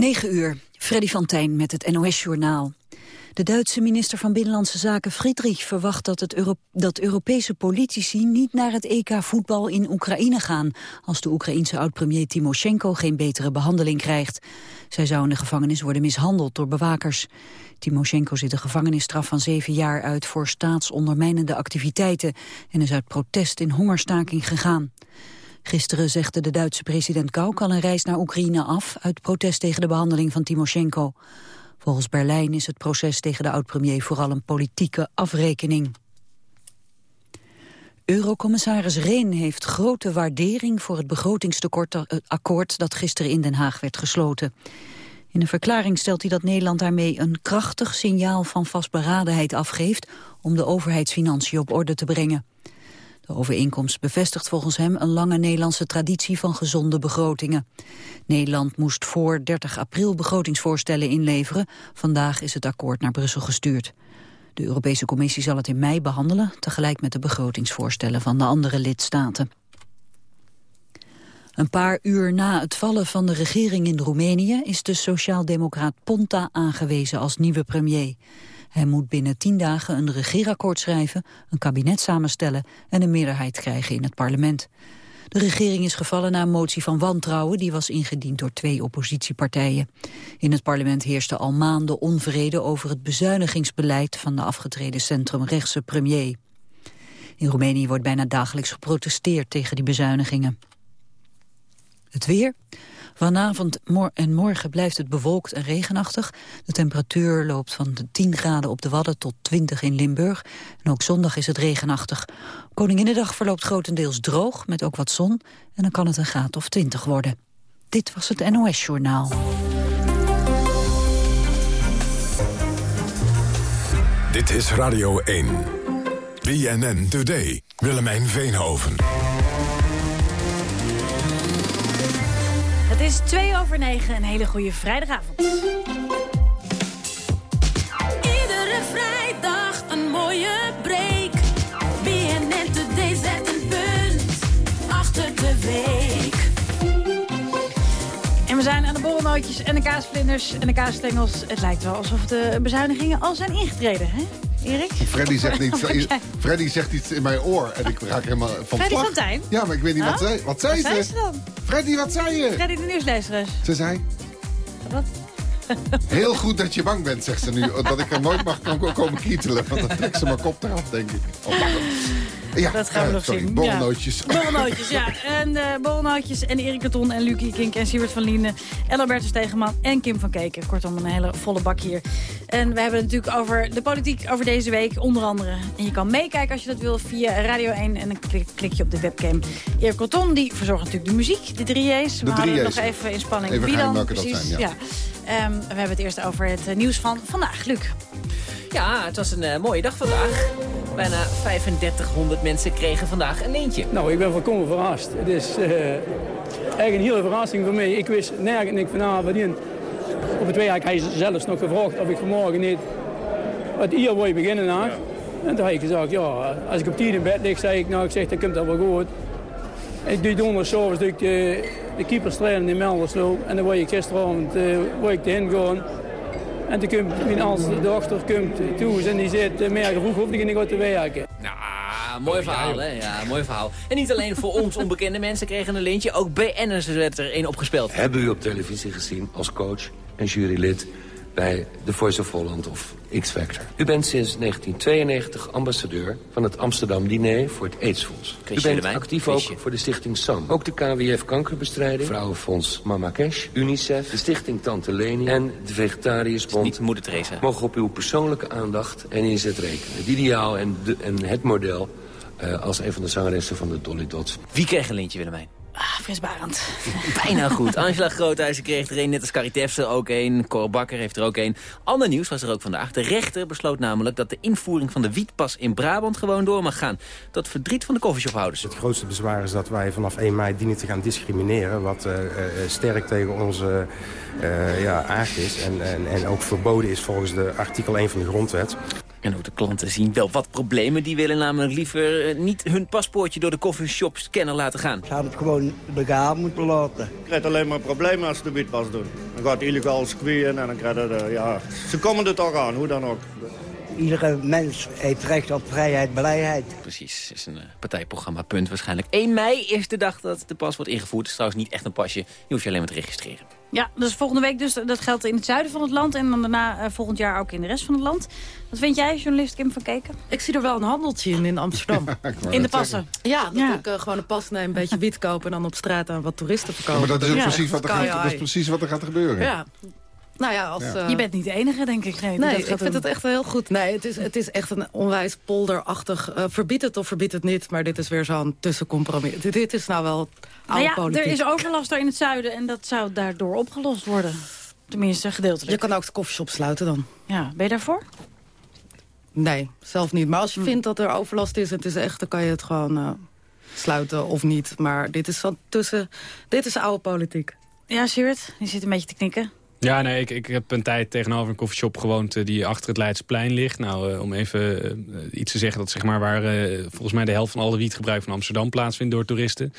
9 uur, Freddy van Tijn met het NOS-journaal. De Duitse minister van Binnenlandse Zaken Friedrich verwacht dat, het dat Europese politici niet naar het EK voetbal in Oekraïne gaan, als de Oekraïense oud-premier Timoshenko geen betere behandeling krijgt. Zij zou in de gevangenis worden mishandeld door bewakers. Timoshenko zit een gevangenisstraf van zeven jaar uit voor staatsondermijnende activiteiten en is uit protest in hongerstaking gegaan. Gisteren zegde de Duitse president Kauk al een reis naar Oekraïne af... uit protest tegen de behandeling van Timoshenko. Volgens Berlijn is het proces tegen de oud-premier vooral een politieke afrekening. Eurocommissaris Rehn heeft grote waardering voor het begrotingstekort dat gisteren in Den Haag werd gesloten. In een verklaring stelt hij dat Nederland daarmee een krachtig signaal van vastberadenheid afgeeft om de overheidsfinanciën op orde te brengen. De overeenkomst bevestigt volgens hem een lange Nederlandse traditie van gezonde begrotingen. Nederland moest voor 30 april begrotingsvoorstellen inleveren. Vandaag is het akkoord naar Brussel gestuurd. De Europese Commissie zal het in mei behandelen, tegelijk met de begrotingsvoorstellen van de andere lidstaten. Een paar uur na het vallen van de regering in Roemenië is de sociaaldemocraat Ponta aangewezen als nieuwe premier. Hij moet binnen tien dagen een regeerakkoord schrijven, een kabinet samenstellen en een meerderheid krijgen in het parlement. De regering is gevallen na een motie van wantrouwen die was ingediend door twee oppositiepartijen. In het parlement heerste al maanden onvrede over het bezuinigingsbeleid van de afgetreden centrumrechtse premier. In Roemenië wordt bijna dagelijks geprotesteerd tegen die bezuinigingen. Het weer. Vanavond en morgen blijft het bewolkt en regenachtig. De temperatuur loopt van de 10 graden op de Wadden tot 20 in Limburg. En ook zondag is het regenachtig. Koninginnedag verloopt grotendeels droog, met ook wat zon. En dan kan het een graad of 20 worden. Dit was het NOS Journaal. Dit is Radio 1. BNN Today. Willemijn Veenhoven. Is twee over negen, een hele goede vrijdagavond. Iedere vrijdag een mooie break. BNN Today zet een punt achter de week. En we zijn aan de borrelnootjes en de kaasvlinders en de kaasstengels. Het lijkt wel alsof de bezuinigingen al zijn ingetreden, hè? Erik? Freddy zegt, jij? Freddy zegt iets in mijn oor en ik raak helemaal van Freddy slag. van Tijn? Ja, maar ik weet niet wat Oh? zei. Wat zei Wat zei ze? ze dan? Freddy, wat zei je? Freddy de nieuwslezeres. Ze zei, Wat? heel goed dat je bang bent, zegt ze nu. Dat ik er nooit mag komen kietelen. Want dan trekt ze mijn kop eraf, denk ik. Oh, ja, Dat gaan we eh, nog sorry, zien. borrelnootjes. Ja. Borrelnootjes, ja. En uh, borrelnootjes en Erik de Ton en Lucie Kink en Siebert van Lienen. En Albertus Tegeman en Kim van Keken. Kortom, een hele volle bak hier. En we hebben het natuurlijk over de politiek over deze week, onder andere. En je kan meekijken als je dat wil via Radio 1. En dan klik, klik je op de webcam. Erik Corton, die verzorgt natuurlijk de muziek, de drie J's. We De houden nog even in spanning. Even Wie dan precies? zijn, ja. Ehm, we hebben het eerst over het eh, nieuws van vandaag. Luc. Ja, het was een eh, mooie dag vandaag. Bijna 3500 mensen kregen vandaag een leentje. Nou, ik ben volkomen verrast. Het is eh, echt een hele verrassing voor mij. Ik wist nergens niks vanavond verdiend. Op het werk hij zelfs nog gevraagd of ik vanmorgen niet wat hier wil je beginnen naar. En toen heb ik gezegd, ja, als ik op tien in bed lig, zei ik, nou, ik zeg, dan komt dat wel goed. Ik doe donderdag doe ik de, de keepers trainen in Melderslo. En dan word ik gisteravond uh, word ik erin gaan. En toen komt mijn oudste dochter komt toe en die zegt, uh, meer vroeg hoefde ik niet te werken. Nou, mooi verhaal, hè? Ja, mooi verhaal. En niet alleen voor ons onbekende mensen kregen een lintje, ook BN'ers werd er een opgespeeld. Hebben u op televisie gezien als coach en jurylid bij The Voice of Holland of X-Factor. U bent sinds 1992 ambassadeur van het Amsterdam Diner voor het AIDS-fonds. U bent actief ook voor de stichting SAM. Ook de KWF Kankerbestrijding, Vrouwenfonds Mama Cash, UNICEF, de stichting Tante Leni en de Vegetariërsbond... Mogen op uw persoonlijke aandacht en inzet rekenen. Het ideaal en, de, en het model eh, als een van de zangeressen van de Dolly Dots. Wie kreeg een lintje, Willemijn? Ah, Frits Barend. Bijna goed. Angela Groothuizen kreeg er een, net als Caritefse ook een. Cor Bakker heeft er ook een. Ander nieuws was er ook vandaag. De rechter besloot namelijk dat de invoering van de wietpas in Brabant gewoon door mag gaan. Tot verdriet van de koffieshophouders. Het grootste bezwaar is dat wij vanaf 1 mei dienen te gaan discrimineren... wat eh, eh, sterk tegen onze eh, ja, aard is en, en, en ook verboden is volgens de artikel 1 van de grondwet. En ook de klanten zien wel wat problemen. Die willen namelijk liever eh, niet hun paspoortje door de coffeeshop scanner laten gaan. Ze hadden het gewoon legaal moeten laten. Je krijgt alleen maar problemen als ze de witwas doen. Dan gaat illegaal squeeën en dan krijg je... de- ja, ze komen er toch aan, hoe dan ook. Iedere mens heeft recht op vrijheid, blijheid. Precies, is een eh, partijprogramma punt waarschijnlijk. 1 mei is de dag dat de pas wordt ingevoerd. Het is trouwens niet echt een pasje. Je hoeft je alleen maar te registreren. Ja, dus volgende week dus. Dat geldt in het zuiden van het land. En dan daarna eh, volgend jaar ook in de rest van het land. Wat vind jij, journalist Kim van Keken? Ik zie er wel een handeltje in in Amsterdam. In de passen. Ja, dat Ja. ik eh, gewoon een pas neem, een beetje wiet kopen... en dan op straat aan wat toeristen Ja, verkopen. maar dat is, ook Ja, precies wat er gaat, dat is precies wat er gaat gebeuren. Ja. Nou ja, als... Ja. eh, Je bent niet de enige, denk ik. Nee, Nee, dat ik vind doen. het echt heel goed. Nee, het is, het is echt een onwijs polderachtig... eh verbied het of verbied het niet, maar dit is weer zo'n tussencompromis. Dit, dit is nou wel oude Nou ja, politiek. er is overlast daar in het zuiden. En dat zou daardoor opgelost worden. Tenminste, gedeeltelijk. Je kan ook de koffieshop sluiten dan. Ja, ben je daarvoor? Nee, zelf niet. Maar als Hm. je vindt dat er overlast is, het is echt, dan kan je het gewoon eh, sluiten of niet. Maar dit is van tussen, dit is oude politiek. Ja, Siewert, je zit een beetje te knikken. Ja, nee, ik, ik heb een tijd tegenover een koffieshop gewoond eh, die achter het Leidsplein ligt. Nou, eh, om even eh, iets te zeggen, dat zeg maar waar volgens mij de helft van alle wietgebruik van Amsterdam plaatsvindt door toeristen.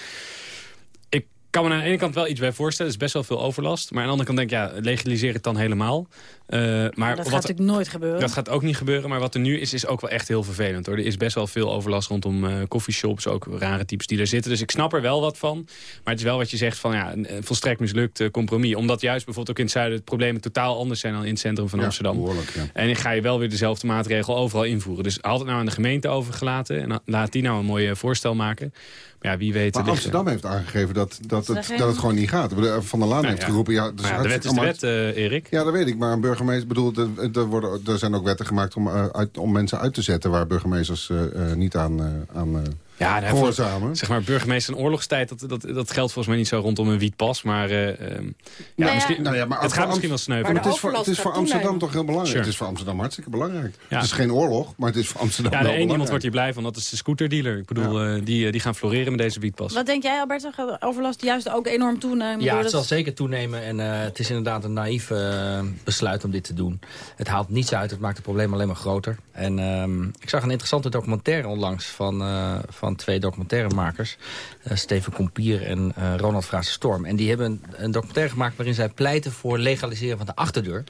Ik kan me aan de ene kant wel iets bij voorstellen, is best wel veel overlast. Maar aan de andere kant denk ik, ja, legaliseer het dan helemaal. Eh, maar dat wat, gaat natuurlijk nooit gebeuren. dat gaat ook niet gebeuren, maar wat er nu is, is ook wel echt heel vervelend. hoor. Er is best wel veel overlast rondom eh coffeeshops, ook rare types die er zitten. Dus ik snap er wel wat van. Maar het is wel wat je zegt van ja, een, een volstrekt mislukt eh, compromis. Omdat juist bijvoorbeeld ook in het zuiden het problemen totaal anders zijn dan in het centrum van Ja, Amsterdam. behoorlijk, ja. En dan ga je wel weer dezelfde maatregel overal invoeren. Dus haal het nou aan de gemeente overgelaten en laat die nou een mooi eh, voorstel maken. Maar ja, wie weet... Maar Amsterdam heeft aangegeven dat, dat, het, geen- dat het gewoon niet gaat. Ik Van der Laan Nou heeft ja. geroepen... Ja, dat is Maar ja, de wet is de wet, eh, Erik. Ja, dat weet ik. Maar een burgemeester... bedoel, er, worden, er zijn ook wetten gemaakt om, eh, uit, om mensen uit te zetten... waar burgemeesters eh, eh, niet aan, aan Ja, nou, gehoorzamen. Zeg maar, burgemeester in oorlogstijd, dat, dat, dat geldt volgens mij niet zo rondom een wietpas. Maar eh, ehm, ja, ja, misschien, nou ja, maar het gaat misschien wel sneuvelen. Maar het is voor, het is voor Amsterdam toch heel belangrijk. Sure. Het is voor Amsterdam hartstikke belangrijk. Ja. Het is geen oorlog, maar het is voor Amsterdam Ja, wel de één iemand wordt hier blij van, dat is de scooterdealer. Ik bedoel, eh, die, eh, die gaan floreren met deze wietpas. Wat denk jij, Alberto? Gaat de overlast juist ook enorm toenemen? Ja, het zal zeker toenemen en eh, het is inderdaad een naïef eh, besluit om dit te doen. Het haalt niets uit, het maakt het probleem alleen maar groter. En ehm, ik zag een interessante documentaire onlangs van, eh, van twee documentairemakers. eh, Steven Kompier en eh, Ronald Fraser Storm. En die hebben een, een documentaire gemaakt waarin zij pleiten voor legaliseren van de achterdeur.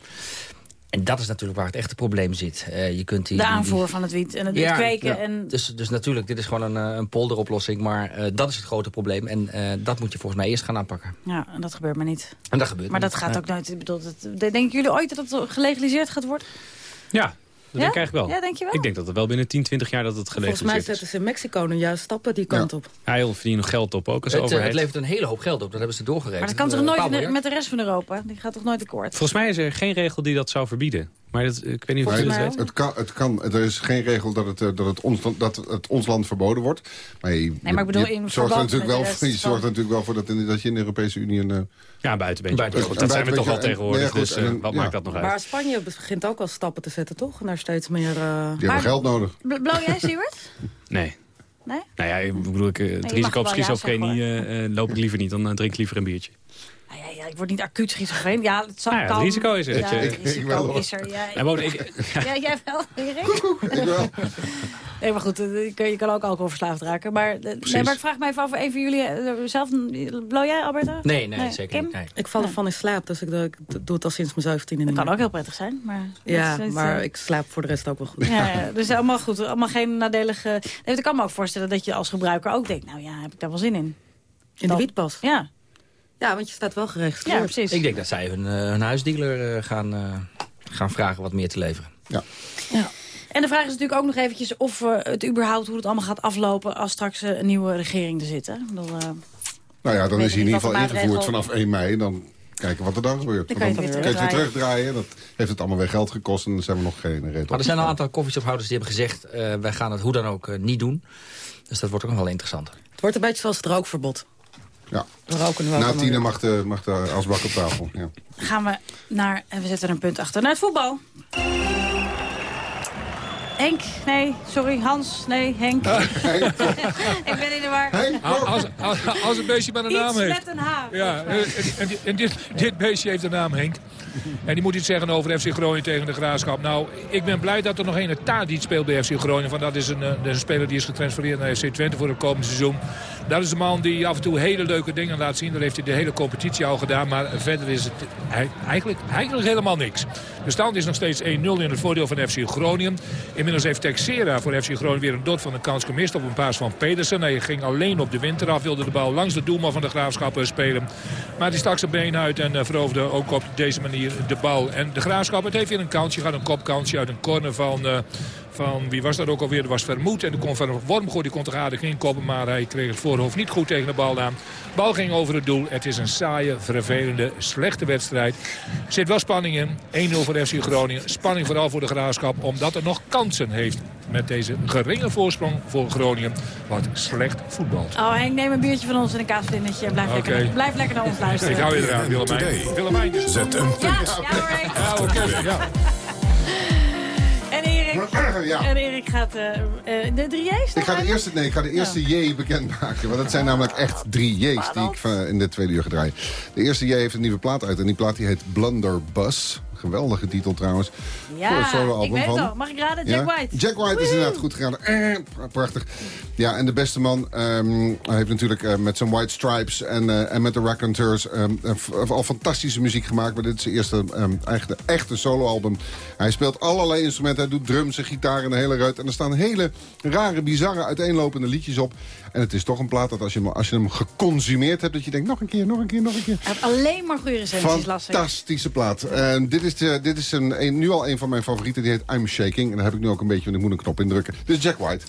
En dat is natuurlijk waar het echte probleem zit. Eh, je kunt die, de die- die- aanvoer van het wiet en het Ja, kweken. ja. En... Dus, dus natuurlijk, dit is gewoon een, een polderoplossing. Maar eh, dat is het grote probleem. En eh, dat moet je volgens mij eerst gaan aanpakken. Ja, en dat gebeurt maar niet. En dat gebeurt Maar dat gaat ook nooit. Ik bedoel, dat, denken jullie ooit dat het gelegaliseerd gaat worden? Ja, dat denk ik eigenlijk wel. Ja, denk je wel? Ik denk dat het wel binnen 10, 20 jaar dat het Volgens mij zetten ze in Mexico nu juist stappen die kant op. Ja, joh, verdienen nog geld op ook als Het, eh, overheid. het levert een hele hoop geld op, dat hebben ze doorgerekend. Maar dat kan toch Eh, nooit miljard. met de rest van Europa? Die gaat toch nooit akkoord? Volgens mij is er geen regel die dat zou verbieden. Maar dat, ik weet niet of Maar je dat mij weet. het, kan, het kan, er is geen regel dat het, eh, dat het, ons, dat het ons land verboden wordt. Maar je, maar ik bedoel je in zorgt er natuurlijk wel, je zorgt er natuurlijk wel voor dat, in- dat je in de Europese Unie... Een, eh, Ja, een buitenbeentje. Buiten- dat zijn we toch wel en- tegenwoordig. nee, goed, dus eh, en- wat ja. maakt dat nog uit? Maar Spanje begint ook al stappen te zetten, toch? Naar steeds meer... eh, die Maar- hebben geld nodig. Bl- Blauw jij, Siewert? Nee. Nee? Nou ja, ik bedoel, ik, het risico op ja schizofrenie eh, eh, loop ik liever niet. Dan drink ik liever een biertje. Nou ja, ja, ik word niet acuut schizofreen. Ja, het zal Nou ja, het kan. risico is er. Ja, Dat je- het Ik- ik risico is er. Ja, En woon ik, ja, jij wel, Erik? Ik wel. Nee, maar goed, eh, je kan, ook alcoholverslaafd raken. Maar, eh, nee, maar ik vraag me even af, even jullie eh, zelf... Blow jij, Alberto? Nee, nee, zeker Kim? niet. Nee. Ik val ervan in slaap, dus ik, doe- ik doe het al sinds mijn 17e Dat kan meer. ook heel prettig zijn, maar... Ja, is- maar ik slaap voor de rest ook wel goed. Ja, ja, dus allemaal goed. Allemaal geen nadelige... Nee, ik kan me ook voorstellen dat je als gebruiker ook denkt... nou ja, heb ik daar wel zin in? In de wietpas. Ja, Ja, want je staat wel geregistreerd. ja precies. Ik denk dat zij hun, eh, hun huisdealer eh, gaan, eh, gaan vragen wat meer te leveren. En de vraag is natuurlijk ook nog eventjes of eh, het überhaupt... hoe het allemaal gaat aflopen als straks een nieuwe regering er zit. Hè? Eh, Nou ja, dan is hij in ieder geval ingevoerd vanaf 1 mei. Dan kijken wat er dan gebeurt. Dan kan je het weer het terugdraaien. Dat heeft het allemaal weer geld gekost en dan zijn we nog geen reden Maar er zijn al een aantal koffieshophouders die hebben gezegd... eh, wij gaan het hoe dan ook niet doen. Dus dat wordt ook nog wel interessant. Het wordt een beetje zoals het rookverbod. Ja. We roken nu ook Na allemaal tienen weer. mag de, mag de asbak op tafel. Ja. gaan we naar... En we zetten er een punt achter. Naar het voetbal. Henk, nee, sorry, Hans, nee, Henk. ik ben in de war. Als, als, als een beestje maar een naam Iets heeft. met een H. Ja, en, en, en dit, dit beestje heeft een naam, Henk. En die moet iets zeggen over FC Groningen tegen de Graafschap. Nou, ik ben blij dat er nog een Tadic speelt bij FC Groningen. Want dat is een, eh, dat is een speler die is getransfereerd naar FC Twente voor het komende seizoen. Dat is een man die af en toe hele leuke dingen laat zien. Dat heeft hij de hele competitie al gedaan. Maar verder is het ei- eigenlijk, eigenlijk helemaal niks. De stand is nog steeds 1-0 in het voordeel van FC Groningen. Inmiddels heeft Texera voor FC Groningen weer een dot van de kans gemist op een paas van Pedersen. Hij ging alleen op de winter af, wilde de bal langs de doelman van de Graafschap eh, spelen. Maar die stak zijn been uit en eh, veroverde ook op deze manier de bal. En de Graafschap, het heeft weer een kansje gehad, een kopkansje uit een corner van... van wie was dat ook alweer? Dat was Vermoed. En de kon van Wormgoed die kon toch aardig inkoppen. Maar hij kreeg het voorhoofd niet goed tegen de bal aan. De bal ging over het doel. Het is een saaie, vervelende, slechte wedstrijd. Er zit wel spanning in. 1-0 voor FC Groningen. Spanning vooral voor de Graafschap. Omdat er nog kansen heeft met deze geringe voorsprong voor Groningen. Wat slecht voetbalt. Oh Henk, neem een biertje van ons en een kaasvlindertje. En blijf, lekker, blijf lekker naar ons luisteren. Ik hou je eraan, Willemijn. Willemijn, dus. Zet een Ja, ja Henk. Ja, oké. Ja. En Erik, Ja. en Erik gaat eh, eh, de drie J's Ik ga de eerste, nee, ik ga de eerste J bekendmaken. Want dat zijn namelijk echt drie J's die ik in de tweede uur ga draaien. De eerste J heeft een nieuwe plaat uit. En die plaat die heet Blunderbuss. Geweldige titel trouwens. Ja, ik weet het al. Mag ik raden? Jack Ja? White. Jack White is inderdaad goed gegaan. Eh, pra- prachtig. Ja, en de beste man hij heeft natuurlijk eh, met zijn White Stripes en, eh, en met de Raconteurs ehm, eh, al fantastische muziek gemaakt. Maar dit is zijn eerste ehm, echte, echte soloalbum. Hij speelt allerlei instrumenten. Hij doet drums en gitaar en de hele ruit. En er staan hele rare, bizarre, uiteenlopende liedjes op. En het is toch een plaat dat als je, hem, als je hem geconsumeerd hebt... dat je denkt, nog een keer, nog een keer, nog een keer. Hij heeft alleen maar goede recensies. Fantastische plaat. En dit is, dit is een- nu al een van mijn favorieten. Die heet I'm Shaking. En daar heb ik nu ook een beetje, want ik moet een knop indrukken. Dit is Jack White.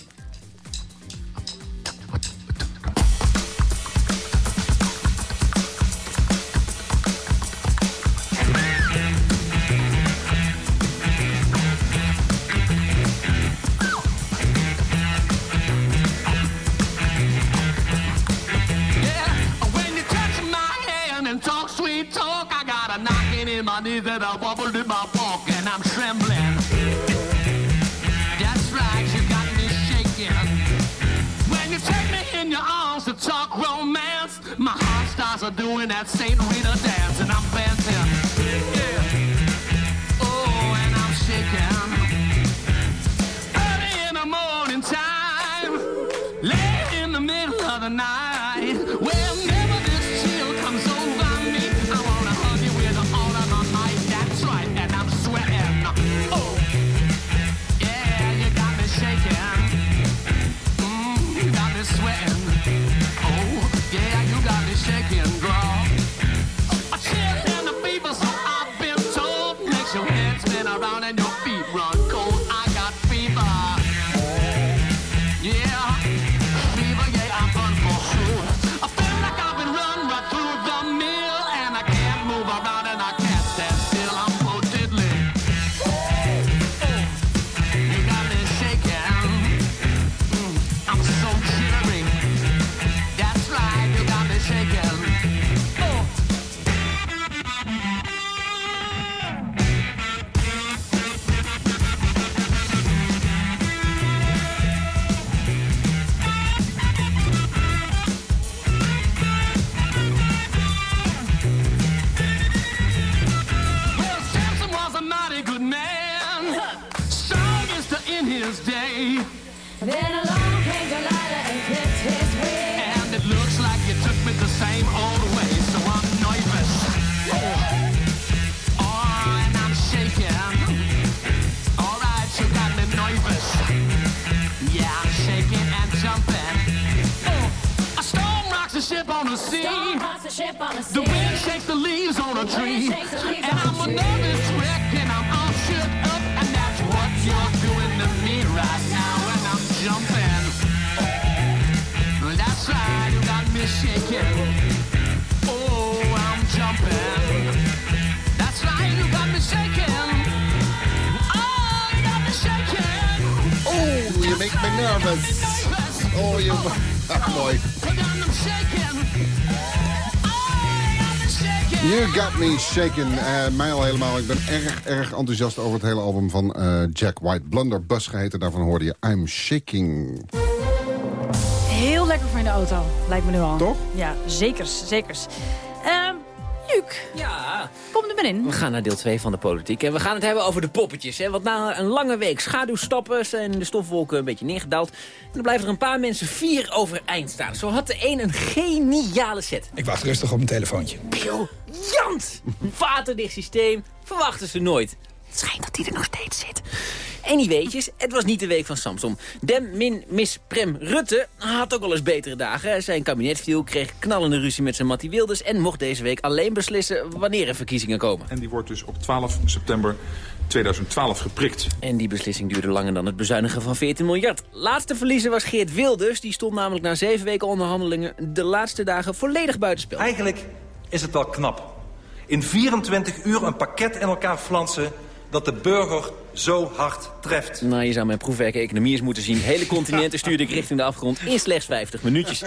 in that St. Rita dance. I'm so jittery. Shaken. Eh, mij al helemaal. Ik ben erg, erg enthousiast over het hele album van eh, Jack White. Blunderbuss geheten. Daarvan hoorde je I'm Shaking. Heel lekker voor in de auto, lijkt me nu al. Toch? Ja, zekers, zekers. Er in. We gaan naar deel 2 van de politiek. En we gaan het hebben over de poppetjes. Hè? Want na een lange week schaduwstappen zijn de stofwolken een beetje neergedaald. En dan blijven er een paar mensen vier overeind staan. Zo had de een een geniale set. Ik wacht rustig op mijn telefoontje. Briljant! Waterdicht systeem, verwachten ze nooit. Het schijnt dat hij er nog steeds zit. Anyweetjes, het was niet de week van Samson. Dem min Miss Prem Rutte had ook wel eens betere dagen. Zijn kabinet viel, kreeg knallende ruzie met zijn Mattie Wilders... en mocht deze week alleen beslissen wanneer er verkiezingen komen. En die wordt dus op 12 september 2012 geprikt. En die beslissing duurde langer dan het bezuinigen van 14 miljard. Laatste verliezer was Geert Wilders. Die stond namelijk na zeven weken onderhandelingen... de laatste dagen volledig buitenspel. Eigenlijk is het wel knap. In 24 uur een pakket in elkaar flansen dat de burger zo hard treft. Nou, je zou mijn proefwerk economie eens moeten zien. Hele continenten stuurde ik richting de afgrond in slechts 50 minuutjes.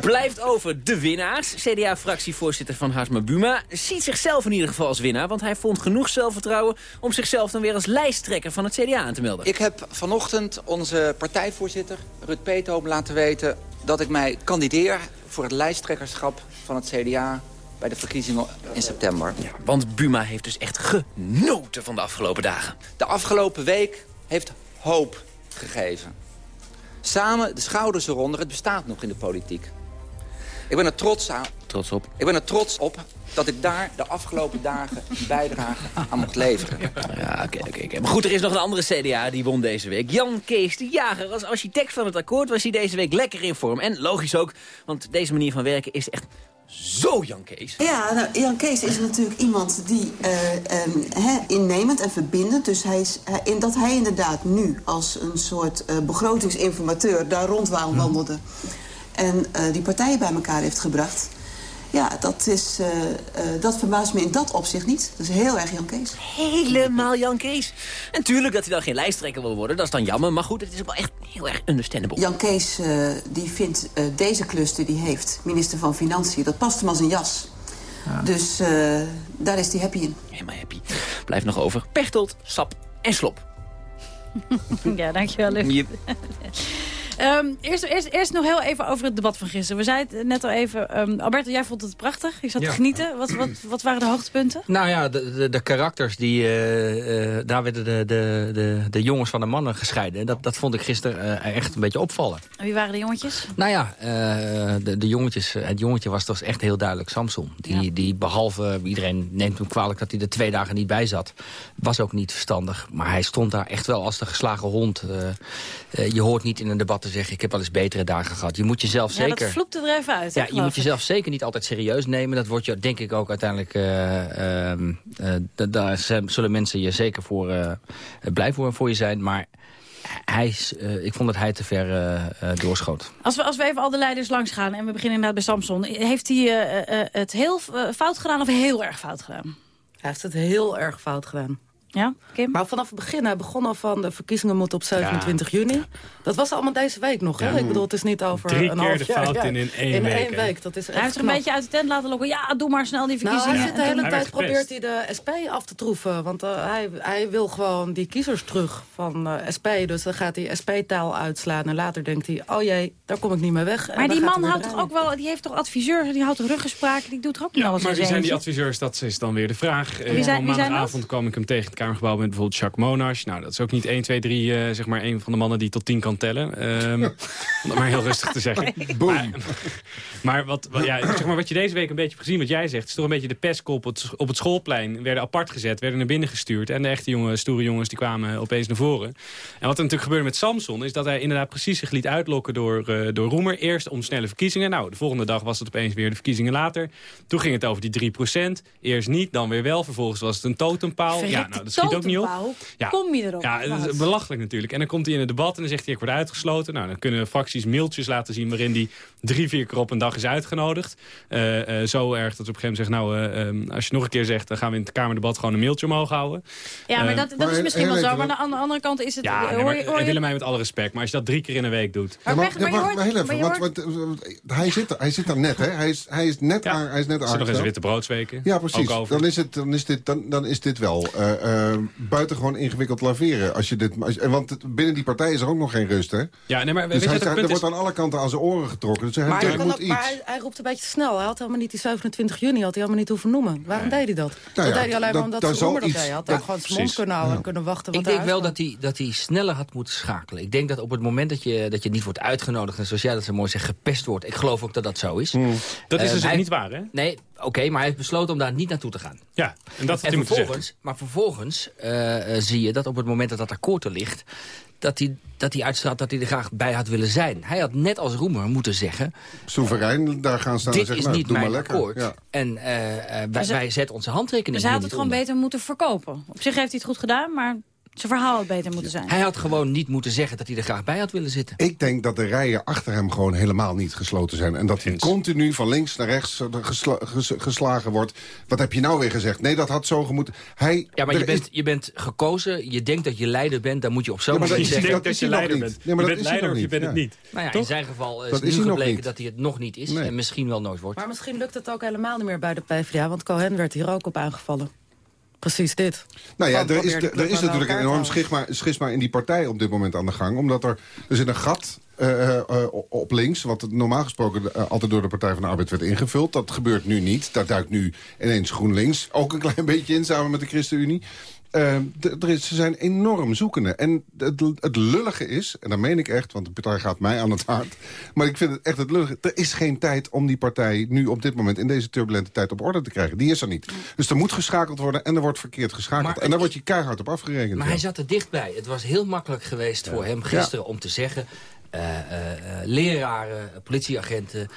Blijft over de winnaars. CDA-fractievoorzitter van Hasma Buma ziet zichzelf in ieder geval als winnaar... want hij vond genoeg zelfvertrouwen om zichzelf dan weer als lijsttrekker van het CDA aan te melden. Ik heb vanochtend onze partijvoorzitter, Rut Peethoom, laten weten... dat ik mij kandideer voor het lijsttrekkerschap van het CDA bij de verkiezingen in september. Want Buma heeft dus echt genoten van de afgelopen dagen. De afgelopen week heeft hoop gegeven. Samen de schouders eronder, het bestaat nog in de politiek. Ik ben er trots, aan, Trots op. ik ben er trots op dat ik daar de afgelopen dagen een bijdrage aan mocht leveren. Ja, oké, oké. oké. Maar goed, er is nog een andere CDA die won deze week. Jan Kees de Jager. Als architect van het akkoord was hij deze week lekker in vorm. En logisch ook, want deze manier van werken is echt zo Jan Kees. Ja, nou, Jan Kees is natuurlijk iemand die eh, ehm, hè, innemend en verbindend. Dus hij is, hij- in dat hij inderdaad nu als een soort eh, begrotingsinformateur daar rondwandelde... en eh, die partijen bij elkaar heeft gebracht... Ja, dat, is, eh, eh, dat verbaast me in dat opzicht niet. Dat is heel erg Jan Kees. Helemaal Jan Kees. En tuurlijk dat hij dan geen lijsttrekker wil worden, dat is dan jammer. Maar goed, het is ook wel echt heel erg understandable. Jan Kees eh, die vindt eh, deze klus die heeft, minister van Financiën... dat past hem als een jas. Dus eh, daar is hij happy in. Helemaal happy. Blijft nog over Pechtold, Sap en Slop. ja, dankjewel, Luc. Je- Ehm, eerst, eerst, eerst nog heel even over het debat van gisteren. We zeiden het net al even. ehm Alberto, jij vond het prachtig. Je zat Ja. te genieten. Wat, wat, wat waren de hoogtepunten? Nou ja, de, de, de karakters, die, eh, eh, daar werden de, de, de, de jongens van de mannen gescheiden. En Dat, dat vond ik gisteren eh, echt een beetje opvallen. En Wie waren de jongetjes? Nou ja, de, de jongetjes, het jongetje was dus echt heel duidelijk Samson. Die, die behalve, iedereen neemt hem kwalijk dat hij er twee dagen niet bij zat. Was ook niet verstandig. Maar hij stond daar echt wel als de geslagen hond. Je hoort niet in een debat te zeggen, ik heb wel eens betere dagen gehad. Je moet jezelf Ja, zeker... dat er even uit. Ja, je moet ik. jezelf zeker niet altijd serieus nemen. Dat wordt je, denk ik ook uiteindelijk... eh, ehm, eh, da- daar zullen mensen je zeker voor eh, blij voor, voor je zijn. Maar hij, is, eh, ik vond dat hij te ver eh, eh, doorschoot. Als we, als we even al de leiders langs gaan en we beginnen inderdaad bij Samson. Heeft hij eh, eh, het heel fout gedaan of heel erg fout gedaan? Hij heeft het heel erg fout gedaan. Ja, Kim? Maar vanaf het begin, hij begon al van de verkiezingen moeten op 27 juni. Dat was allemaal deze week nog, hè? Ja. Ik bedoel, het is niet over Drie een keer half de jaar. fout ja. in- in één in week, één week. Dat is Hij echt heeft er een beetje uit de tent laten lokken. Ja, doe maar snel die Nou, verkiezingen. hij zit de En hele tijd probeert hij de SP af te troeven. Want eh, hij, hij wil gewoon die kiezers terug van eh, SP. Dus dan gaat hij SP-taal uitslaan. En later denkt hij, oh jee, daar kom ik niet meer weg. En Maar die man hij houdt toch ook wel, die heeft toch adviseurs, die houdt ruggespraken, die doet er ook nog wel eens Maar wie zijn die adviseurs? Dat is dan weer de vraag. Eh, zijn dat? maandagavond kwam ik hem tegen Kamergebouw met bijvoorbeeld Jacques Monash. Nou, dat is ook niet 1, 2, 3, eh, zeg maar een van de mannen die tot 10 kan tellen. Ehm, om dat maar heel rustig te zeggen. Maar, maar, wat, wat- ja, zeg maar wat je deze week een beetje hebt gezien, wat jij zegt, is toch een beetje de pestkop op het, op het schoolplein. Werden apart gezet, werden naar binnen gestuurd. En de echte jonge, stoere jongens die kwamen opeens naar voren. En wat er natuurlijk gebeurde met Samson, is dat hij inderdaad precies zich liet uitlokken door, eh, door Roemer. Eerst om snelle verkiezingen. Nou, de volgende dag was het opeens weer de verkiezingen later. Toen ging het over die 3%. Eerst niet, dan weer wel. Vervolgens was het een totempaal. Ja, nou, dat schiet ook niet op. Hoe kom je erop? Ja, het is belachelijk natuurlijk. En dan komt hij in het debat en dan zegt hij, ik word uitgesloten. Nou, dan kunnen fracties mailtjes laten zien waarin hij drie, vier keer op een dag is uitgenodigd. Eh, eh, zo erg dat ze op een gegeven moment zegt, nou, eh, ehm, als je nog een keer zegt, dan gaan we in het Kamerdebat gewoon een mailtje omhoog houden. Ja, maar dat, dat is misschien wel zo. Maar aan de andere kant is het... Ja, nee, hoor maar, hoor je- Willemijn met alle respect. Maar als je dat drie keer in een week doet... Ja, Maar heel even, want, want, hij, zit, hij zit daar net, hè? Hij is, hij is net, aan, hij is net zit nog eens witte broodsweken. Ja, precies. Dan is, het, dan, is dit, dan, dan is dit wel eh eh, buitengewoon ingewikkeld laveren. Als je dit, als, je- want het- binnen die partij is er ook nog geen rust, hè? Ja, nee, maar weet Dus je hij, wat het er is? wordt aan alle kanten aan zijn oren getrokken. Dus hij, Maar, hij hij, moet ook- iets. maar hij, hij roept een beetje te snel. Hij had helemaal niet die 27 juni had hij helemaal niet hoeven noemen. Waarom deed hij dat? dat Nou ja, deed hij alleen dat- maar omdat daar ze dat iets-. Hij had dat- gewoon zijn mond kunnen houden en kunnen wachten wat Ik denk wel dat hij, dat hij sneller had moeten schakelen. Ik denk dat op het moment dat je, dat je niet wordt uitgenodigd... en zoals jij dat zo mooi zegt, gepest wordt... ik geloof ook dat dat zo is. Dat is Eh, dus hij- niet waar, hè? Nee, oké, maar hij heeft besloten om daar niet naartoe te gaan. Ja, en dat had hij moeten zeggen. vervolgens, maar vervolgens eh, eh, zie je dat op het moment dat dat akkoord er ligt... dat hij, dat hij uitstraalt dat hij er graag bij had willen zijn. Hij had net als Roemer moeten zeggen... Soeverein, daar gaan staan en dit zeggen, is nou, niet doe maar mijn lekker. akkoord. Ja. En eh, eh, wij, wij zetten onze handtekening Dus hij had het gewoon onder. beter moeten verkopen. Op zich heeft hij het goed gedaan, maar zijn verhaal had beter moeten zijn. Hij had gewoon niet moeten zeggen dat hij er graag bij had willen zitten. Ik denk dat de rijen achter hem gewoon helemaal niet gesloten zijn. En dat hij continu van links naar rechts eh, gesla- ges- geslagen wordt. Wat heb je nou weer gezegd? Nee, dat had zo gemoeten. Hij, Ja, maar je is- bent, je bent gekozen, je denkt dat je leider bent... dan moet je op zo'n Ja, dat manier is- zeggen... dat is hij nog niet. Nee, maar je dat bent leider of je bent het niet. Nou ja, Toch? in zijn geval is Dat het is nu hij nog gebleken dat hij het nog niet is... Nee. en misschien wel nooit wordt. Maar misschien lukt het ook helemaal niet meer bij de PvdA. Want Cohen werd hier ook op aangevallen. Precies dit. Nou ja, er is, er is natuurlijk een enorm schisma, schisma in die partij op dit moment aan de gang. Omdat er, er zit een gat eh, eh, op links, wat normaal gesproken eh, altijd door de Partij van de Arbeid werd ingevuld. Dat gebeurt nu niet. Daar duikt nu ineens GroenLinks ook een klein beetje in, samen met de ChristenUnie. Eh, er is, ze zijn enorm zoekende. En het, het lullige is, en dat meen ik echt, want de partij gaat mij aan het hart. Maar ik vind het echt het lullige. Er is geen tijd om die partij nu op dit moment in deze turbulente tijd op orde te krijgen. Die is er niet. Dus er moet geschakeld worden en er wordt verkeerd geschakeld. Maar en daar word je keihard op afgerekend. Maar ja. hij zat er dichtbij. Het was heel makkelijk geweest voor hem gisteren om te zeggen... eh, leraren, politieagenten...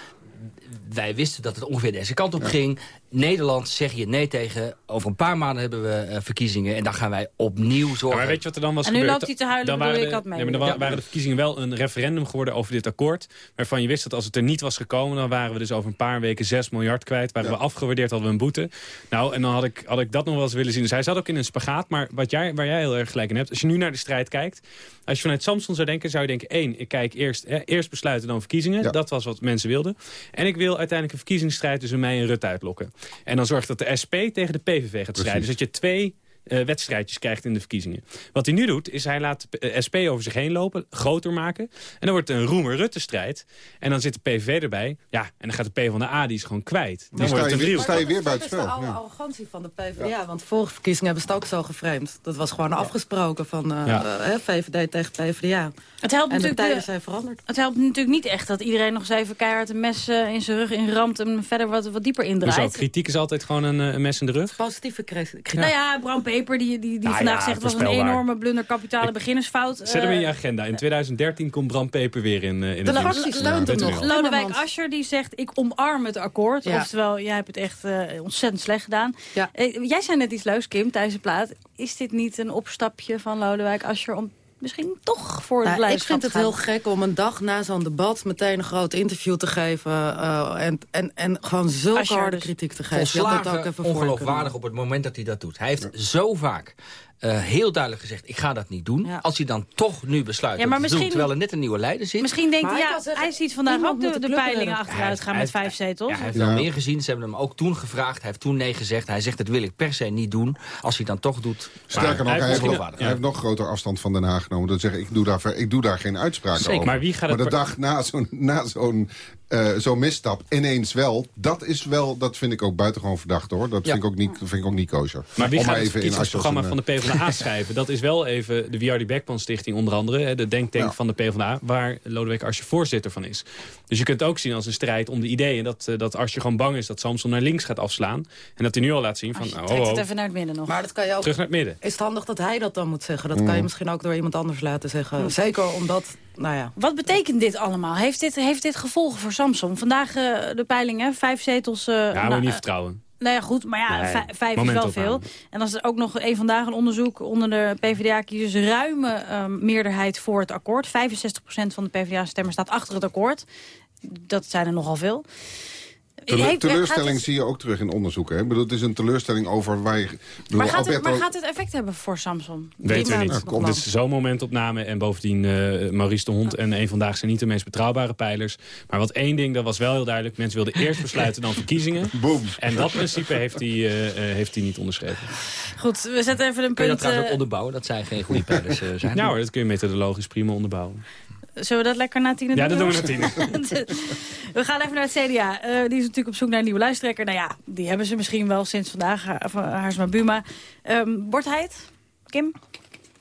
wij wisten dat het ongeveer deze kant op ging. Nederland zeg je nee tegen. Over een paar maanden hebben we eh, verkiezingen... en dan gaan wij opnieuw Ja, zorgen... maar weet je wat er dan was En nu gebeurd? loopt hij te huilen, Dan waren de, ik had mee nee, maar dan waren de verkiezingen wel een referendum geworden over dit akkoord. Waarvan je wist dat als het er niet was gekomen... dan waren we dus over een paar weken 6 miljard kwijt. Waren we afgewaardeerd, hadden we een boete. Nou, en dan had ik, had ik dat nog wel eens willen zien. Dus hij zat ook in een spagaat. Maar wat jij, waar jij heel erg gelijk in hebt... als je nu naar de strijd kijkt... als je vanuit Samson zou denken, zou je denken... één, ik kijk eerst, hè, eerst besluiten, dan verkiezingen. Dat was wat mensen wilden. En ik wil uiteindelijk een verkiezingsstrijd tussen mij en Rutte uitlokken. En dan zorgt dat de SP tegen de PVV gaat strijden. Dus dat je twee eh, wedstrijdjes krijgt in de verkiezingen. Wat hij nu doet, is hij laat de SP over zich heen lopen, groter maken. En dan wordt het een Roemer-Rutte-strijd. En dan zit de PVV erbij. Ja, en dan gaat de PvdA, die is gewoon kwijt. Dan sta wordt je het een weer- sta je weer Dat is de oude Ja. arrogantie van de PvdA. Want vorige verkiezingen hebben ze het ook zo geframed. Dat was gewoon afgesproken van eh, Ja. eh, hè, VVD tegen PvdA. Het helpt En de natuurlijk tijden de- zijn veranderd. Het helpt natuurlijk niet echt dat iedereen nog eens even keihard een mes eh, in zijn rug inramt... en verder wat, wat dieper Hoezo? indraait. Kritiek is altijd gewoon een, eh, een mes in de rug. Positieve kritiek. Nou ja, Bram Peper die, die, die Nou vandaag ja, zegt... het was een enorme blunder kapitale beginnersfout. Zet hem in je Eh, agenda. In 2013 komt Bram Peper weer in, in De hem Weet u nog. Lodewijk. Asscher die zegt, ik omarm het akkoord. Ja. Oftewel, jij hebt het echt ontzettend slecht gedaan. Ja. Jij zei net iets leuks, Kim, tijdens de plaat. Is dit niet een opstapje van Lodewijk Asscher... om misschien toch voor het Nou, ik vind het gaan? heel gek om een dag na zo'n debat meteen een groot interview te geven. eh, en, en, en gewoon zulke harde dus. kritiek te geven. Had dat ook Volslagen even voor ongeloofwaardig op het moment dat hij dat doet. Hij heeft zo vaak eh, heel duidelijk gezegd, ik ga dat niet doen. Ja. Als hij dan toch nu besluit Ja, maar doen, terwijl er net een nieuwe leider zit. Misschien denkt hij, ja, hij ziet vandaag ook de, peilingen achteruit gaan met vijf zetels. Ja, hij heeft Ja. wel meer gezien. Ze hebben hem ook toen gevraagd. Hij heeft toen nee gezegd. Hij zegt, dat wil ik per se niet doen. Als hij dan toch doet... Sterker nog, hij hij, heeft nog, hij heeft nog groter afstand van Den Haag genomen. Dat zeggen, ik doe daar, ik doe daar geen uitspraak Zeker. over. Maar wie gaat het Maar de dag na zo'n na zo'n eh, misstap ineens wel, dat is wel, dat vind ik ook buitengewoon verdacht hoor. Dat Ja. vind ik ook niet, vind ik ook niet kosher. Maar wie Om gaat het even Assels van de PvdA schrijven? Dat is wel even de Wiardi Beckman Stichting onder andere. hè, De denktank Ja. van de PvdA. Waar Lodewijk Asscher voorzitter van is. Dus je kunt het ook zien als een strijd om de ideeën. Dat, eh, dat Asscher gewoon bang is dat Samson naar links gaat afslaan. En dat hij nu al laat zien van... Je nou, trekt oh, het oh, even naar het midden nog. Maar dat kan je ook terug naar het midden. Is het handig dat hij dat dan moet zeggen? Dat kan Mm. je misschien ook door iemand anders laten zeggen. Zeker omdat, nou ja... Wat betekent dit allemaal? Heeft dit, heeft dit gevolgen voor Samson? Vandaag eh, de peilingen, vijf zetels... eh Ja, nou, je niet eh, vertrouwen. Nou ja, goed, maar ja, Nee, vijf is wel veel. En als er ook nog een vandaag een onderzoek onder de PvdA-kiezers... ruime ehm, meerderheid voor het akkoord. 65% van de PvdA-stemmen staat achter het akkoord. Dat zijn er nogal veel. Tele- Heeft- teleurstelling gaat het- zie je ook terug in onderzoeken. Hè? Ik bedoel, het is een teleurstelling over waar je... ik bedoel, Maar gaat, het, maar gaat het effect hebben voor Samson? Weten we niet. Nog Dit is zo'n momentopname. En bovendien, eh, Maurice de Hond en een Vandaag zijn niet de meest betrouwbare pijlers. Maar wat één ding, dat was wel heel duidelijk. Mensen wilden eerst besluiten, dan verkiezingen. Boom. En dat principe heeft hij, eh, eh, heeft hij niet onderschreven. Goed, we zetten even een Kun je punt... dat trouwens ook onderbouwen, dat zij geen goede pijlers eh, zijn? Nou hoor, dat kun je methodologisch prima onderbouwen. Zullen we dat lekker na tien Ja, dat doen we jongens? we gaan even naar het CDA. Eh, die is natuurlijk op zoek naar een nieuwe lijsttrekker. Nou ja, die hebben ze misschien wel sinds vandaag. Ha- van Haarsma Buma. Ehm, wordt hij het? Kim?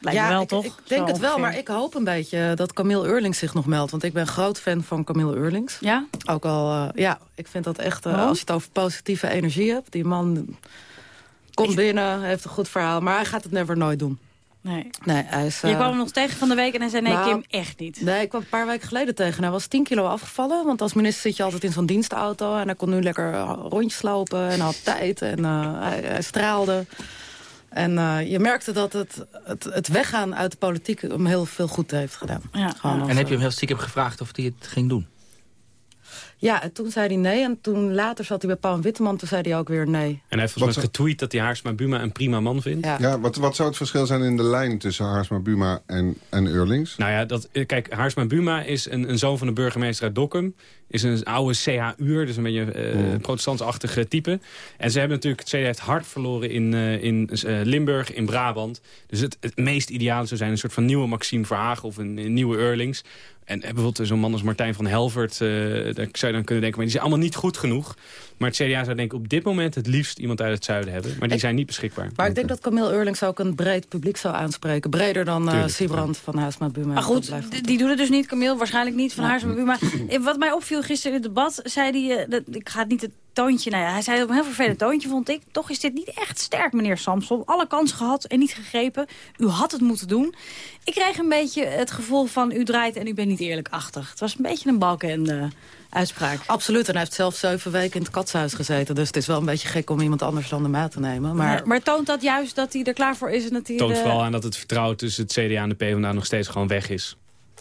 Lijkt me wel, ik, toch? Ik denk Zo het wel, maar ik hoop een beetje dat Camille Eurlings zich nog meldt. Want ik ben een groot fan van Camille Eurlings. Ja? Ook al, eh, ja, ik vind dat echt, eh, Waarom? als je het over positieve energie hebt. Die man komt binnen, heeft een goed verhaal. Maar hij gaat het never nooit doen. Nee. Nee, hij is... Je eh, kwam hem nog tegen van de week en hij zei nee, nou, Kim, echt niet. Nee, ik kwam een paar weken geleden tegen. Hij was 10 kilo afgevallen. Want als minister zit je altijd in zo'n dienstauto. En hij kon nu lekker eh, rondjes lopen en had tijd. En eh, hij, hij straalde. En eh, je merkte dat het, het, het weggaan uit de politiek hem heel veel goed heeft gedaan. Ja. Gewoon En heb je eh, hem heel stiekem gevraagd of hij het ging doen? Ja, en toen zei hij nee. En toen later zat hij bij Paul Witteman. Toen zei hij ook weer nee. En hij heeft volgens mij getweet dat hij Haarsma Buma een prima man vindt. Ja. Ja, wat, wat zou het verschil zijn in de lijn tussen Haarsma Buma en, en Eurlings? Nou ja, dat, eh, kijk, Haarsma Buma is een, een zoon van de burgemeester uit Dokkum. Is een oude CHU'er, dus een beetje eh Mm. protestantsachtige type. En ze hebben natuurlijk, het CDA heeft hard verloren in, eh, in eh, Limburg, in Brabant. Dus het, het meest ideale zou zijn een soort van nieuwe Maxime Verhagen of een, een nieuwe Eurlings. En bijvoorbeeld zo'n man als Martijn van Helvert, eh, daar zou je dan kunnen denken, maar die zijn allemaal niet goed genoeg. Maar het CDA zou denk ik op dit moment het liefst iemand uit het zuiden hebben. Maar die zijn niet beschikbaar. Maar ik denk dat Camille Eurlings ook een breed publiek zou aanspreken. Breder dan eh Tuurlijk, Siebrand van Haasma Buma. Maar goed, die, doet het dus niet, Camille. Waarschijnlijk niet van haar. Maar eh, wat mij opviel gisteren in het debat, zei hij... dat, ik ga het niet het toontje... Nou ja, hij zei op een heel vervelend toontje, vond ik. Toch is dit niet echt sterk, meneer Samson. Alle kansen gehad en niet gegrepen. U had het moeten doen. Ik kreeg een beetje het gevoel van... u draait en u bent niet eerlijkachtig. Het was een beetje een balken en uitspraak. Absoluut, en hij heeft zelf zeven weken in het katshuis gezeten. Dus het is wel een beetje gek om iemand anders dan de maat te nemen. Maar, Maar, maar toont dat juist dat hij er klaar voor is en dat hij... toont de- vooral aan dat het vertrouwen tussen het CDA en de PvdA nog steeds gewoon weg is.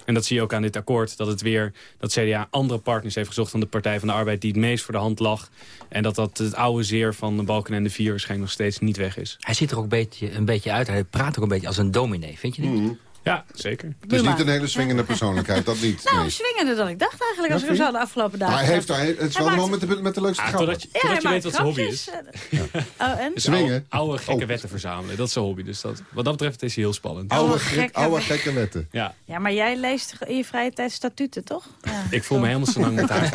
En dat zie je ook aan dit akkoord. Dat het weer dat CDA andere partners heeft gezocht dan de Partij van de Arbeid... die het meest voor de hand lag. En dat dat het oude zeer van de Balken en de Vier waarschijnlijk nog steeds niet weg is. Hij ziet er ook een beetje, een beetje uit. Hij praat ook een beetje als een dominee, vind je niet? Ja, zeker. Is niet een hele swingende persoonlijkheid, dat niet. Nou, nee. swingender dan ik dacht eigenlijk, als Ja, ik zo de afgelopen dagen... Maar hij heeft, hij, het is wel man maakt- met de, met de leukste Ah, grappen. totdat je, Ja, je weet wat zijn hobby is. eh, Oh, en? Dus Swingen. Oude, oude gekke Oh. wetten verzamelen, dat is zijn hobby. Dus dat, wat dat betreft is hij heel spannend. Oude, Oude gek, gekke wetten. Ja, Ja, maar jij leest in je vrije tijd statuten, toch? Ja. ik voel me helemaal zo lang met haar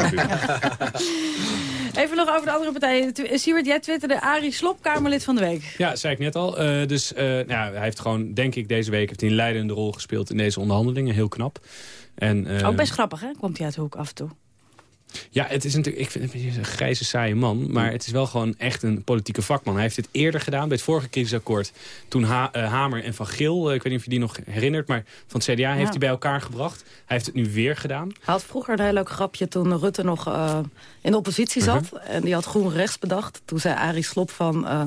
Even nog over de andere partijen. Siewert, jij twitterde Arie Slop, Kamerlid van de Week. Ja, zei ik net al. Eh, dus eh, nou hij heeft gewoon, denk ik, deze week heeft hij een leidende rol gespeeld in deze onderhandelingen. Heel knap. En, eh, Ook best grappig, hè? Komt hij uit de hoek af en toe. Ja, het is natuurlijk, ik vind het een grijze, saaie man. Maar het is wel gewoon echt een politieke vakman. Hij heeft dit eerder gedaan, bij het vorige crisisakkoord. Toen ha Hamer en Van Geel, ik weet niet of je die nog herinnert... maar van het CDA heeft hij bij elkaar gebracht. Hij heeft het nu weer gedaan. Hij had vroeger een heel leuk grapje toen Rutte nog in de oppositie zat. Mhm. En die had groen rechts bedacht. Toen zei Arie Slop van... eh,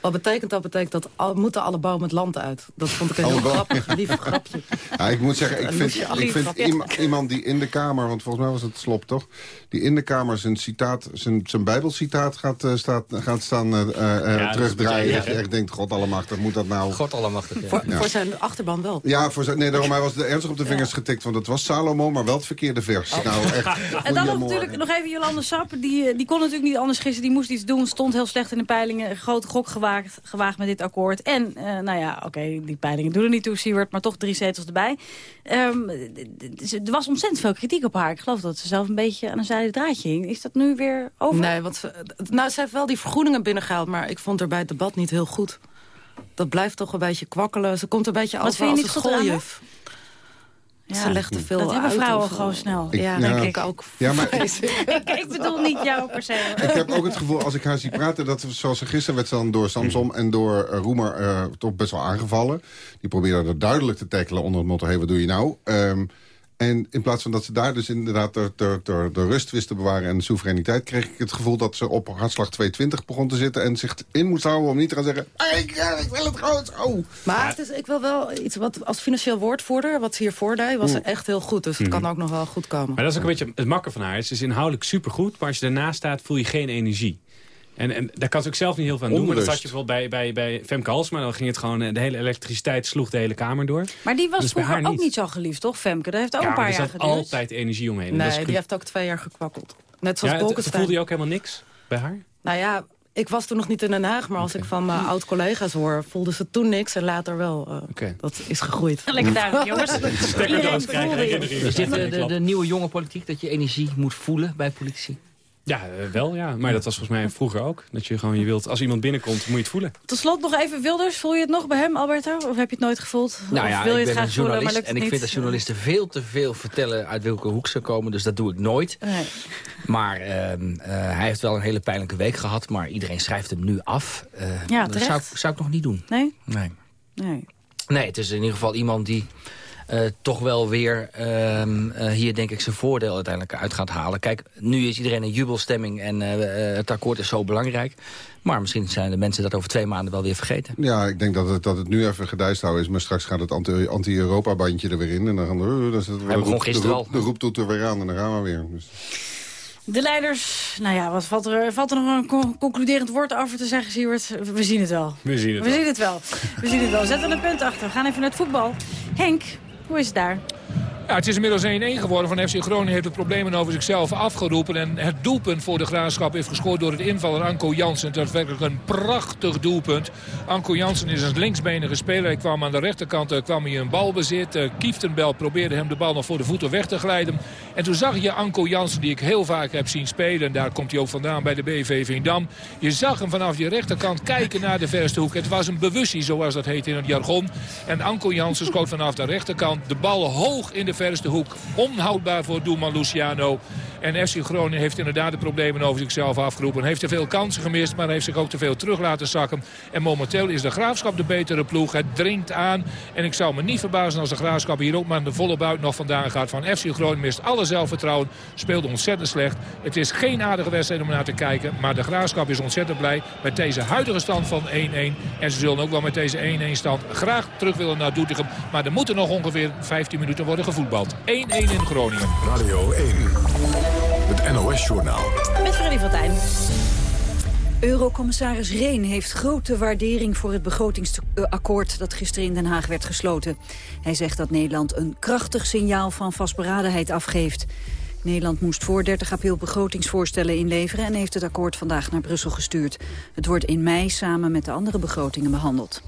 wat betekent dat? Betekent dat al, moeten alle bomen het land uit. Dat vond ik een heel grappig, lief grapje. Ja, ik moet zeggen, ik vind, ik vind iemand die in de Kamer... want volgens mij was het slop, toch? Die in de Kamer zijn, citaat, zijn, zijn bijbelcitaat gaat, eh, staat, gaat staan eh, eh, terugdraaien. Dat je echt denkt, god allemachtig, moet dat nou... God allemachtig. Ja. Voor, Ja. voor zijn achterban wel. Ja, voor zijn, nee, daarom, hij was ernstig op de vingers getikt. Want het was Salomo, maar wel het verkeerde vers. Nou, echt. En dan nog natuurlijk nog even Jolande Sap. Die, eh, die kon natuurlijk niet anders gisteren. Die moest iets doen. Stond heel slecht in de peilingen. Grote gok gewaagd, gewaagd met dit akkoord. En, eh, nou ja, oké, die peilingen doen er niet toe, Siewert. Maar toch drie zetels erbij. Ehm, er was ontzettend veel kritiek op haar. Ik geloof dat ze zelf een beetje aan een zijde draadje hing. Is dat nu weer over? Nee, want ze, nou, ze heeft wel die vergoedingen binnengehaald... maar ik vond er bij het debat niet heel goed. Dat blijft toch een beetje kwakkelen. Ze komt een beetje over als niet een goed schooljuf. Ze legt te veel dat hebben vrouwen gewoon snel. Ik- ja, ja. denk ik ook. Ja, maar ik, ik bedoel niet jou per se. Ik heb ook het gevoel, als ik haar zie praten... dat zoals ze gisteren werd ze dan door Samsom en door eh, Roemer eh, toch best wel aangevallen. Die probeerden er duidelijk te tackelen onder het motto... hey, wat doe je nou? Ehm, En in plaats van dat ze daar dus inderdaad de, de, de, de rust wisten te bewaren en de soevereiniteit... kreeg ik het gevoel dat ze op hartslag 220 begon te zitten... en zich in moest houden om niet te gaan zeggen... Ik, ja, ik wil het gewoon zo. Maar het is, ik wil wel iets wat als financieel woordvoerder, wat ze hier voordeed, was ze echt heel goed. Dus het Mhm. kan ook nog wel goed komen. Maar dat is ook een beetje het makken van haar. Ze is inhoudelijk supergoed, maar als je ernaast staat voel je geen energie. En, en daar kan ze ook zelf niet heel veel aan doen. Maar dat zat je bijvoorbeeld bij, bij, bij Femke Halsma. Dan ging het gewoon, eh, de hele elektriciteit sloeg de hele kamer door. Maar die was Dus bij vroeger haar ook niet zo geliefd, toch, Femke? Dat heeft ook Ja, een paar er jaar geduurd. altijd energie omheen. Nee, is- die heeft ook twee jaar gekwakkeld. Net zoals ja, het- voelde je ook helemaal niks bij haar? Nou ja, ik was toen nog niet in Den Haag, maar als ik van mijn oud-collega's hoor... voelde ze toen niks en later wel. eh, Dat is gegroeid. Lekker duidelijk, jongens. Iedereen voelde je. Is dit de, de, de nieuwe jonge politiek, dat je energie moet voelen bij politici? Ja, eh, wel ja. Maar dat was volgens mij vroeger ook. Dat je gewoon je wilt, als iemand binnenkomt, moet je het voelen. Tot slot nog even Wilders. Voel je het nog bij hem, Alberto? Of heb je het nooit gevoeld? Nou of ja, wil je ik het ben een graag voelen, maar en ik vind dat journalisten veel te veel vertellen uit welke hoek ze komen. Dus dat doe ik nooit. Nee. Maar ehm, eh, hij heeft wel een hele pijnlijke week gehad. Maar iedereen schrijft hem nu af. Eh, Ja, dat zou, ik- zou ik nog niet doen. Nee? Nee. Nee. Nee, het is in ieder geval iemand die eh, toch wel weer ehm, eh, hier denk ik zijn voordeel uiteindelijk uit gaat halen. Kijk, nu is iedereen in jubelstemming en eh, het akkoord is zo belangrijk. Maar misschien zijn de mensen dat over twee maanden wel weer vergeten. Ja, ik denk dat het, dat het nu even gedijst houden is. Maar straks gaat het anti- anti-Europa-bandje er weer in. En dan gaan we... Hij begon gisteren de, al. roep- de roeptoet er weer aan en dan gaan we weer. Dus. De leiders, nou ja, wat valt er, valt er nog een con- concluderend woord over te zeggen, Siewert? We zien het wel. We zien het We wel. zien het wel. We zien het wel. Zet er een punt achter. We gaan even naar het voetbal. Henk, hoe is het daar? Ja, het is inmiddels 1-1 geworden. Van FC Groningen heeft de problemen over zichzelf afgeroepen. En het doelpunt voor de Graafschap heeft gescoord door het invaller Anko Jansen. Dat is werkelijk een prachtig doelpunt. Anko Jansen is een linksbenige speler. Hij kwam aan de rechterkant eh, kwam hij in balbezit. Uh, Kieftenbel probeerde hem de bal nog voor de voeten weg te glijden. En toen zag je Anko Jansen, die ik heel vaak heb zien spelen. En daar komt hij ook vandaan bij de BV Veendam. Je zag hem vanaf je rechterkant kijken naar de verste hoek. Het was een bewustie, zoals dat heet in het jargon. En Anko Jansen schoot vanaf de rechterkant de bal hoog in de verste hoek. Onhoudbaar voor doelman Luciano. En FC Groningen heeft inderdaad de problemen over zichzelf afgeroepen. Heeft te veel kansen gemist, maar heeft zich ook te veel terug laten zakken. En momenteel is de Graafschap de betere ploeg. Het dringt aan. En ik zou me niet verbazen als de Graafschap hier ook maar de volle buit nog vandaan gaat. Van FC Groningen mist alle zelfvertrouwen. Speelde ontzettend slecht. Het is geen aardige wedstrijd om naar te kijken. Maar de Graafschap is ontzettend blij met deze huidige stand van 1-1. En ze zullen ook wel met deze 1-1 stand graag terug willen naar Doetinchem. Maar er moeten nog ongeveer 15 minuten worden gevoetbald. 1-1 in Groningen. Radio 1. Het NOS-journaal. Met Freddy van Tijn. Eurocommissaris Reen heeft grote waardering voor het begrotingsakkoord dat gisteren in Den Haag werd gesloten. Hij zegt dat Nederland een krachtig signaal van vastberadenheid afgeeft. Nederland moest voor 30 april begrotingsvoorstellen inleveren en heeft het akkoord vandaag naar Brussel gestuurd. Het wordt in mei samen met de andere begrotingen behandeld.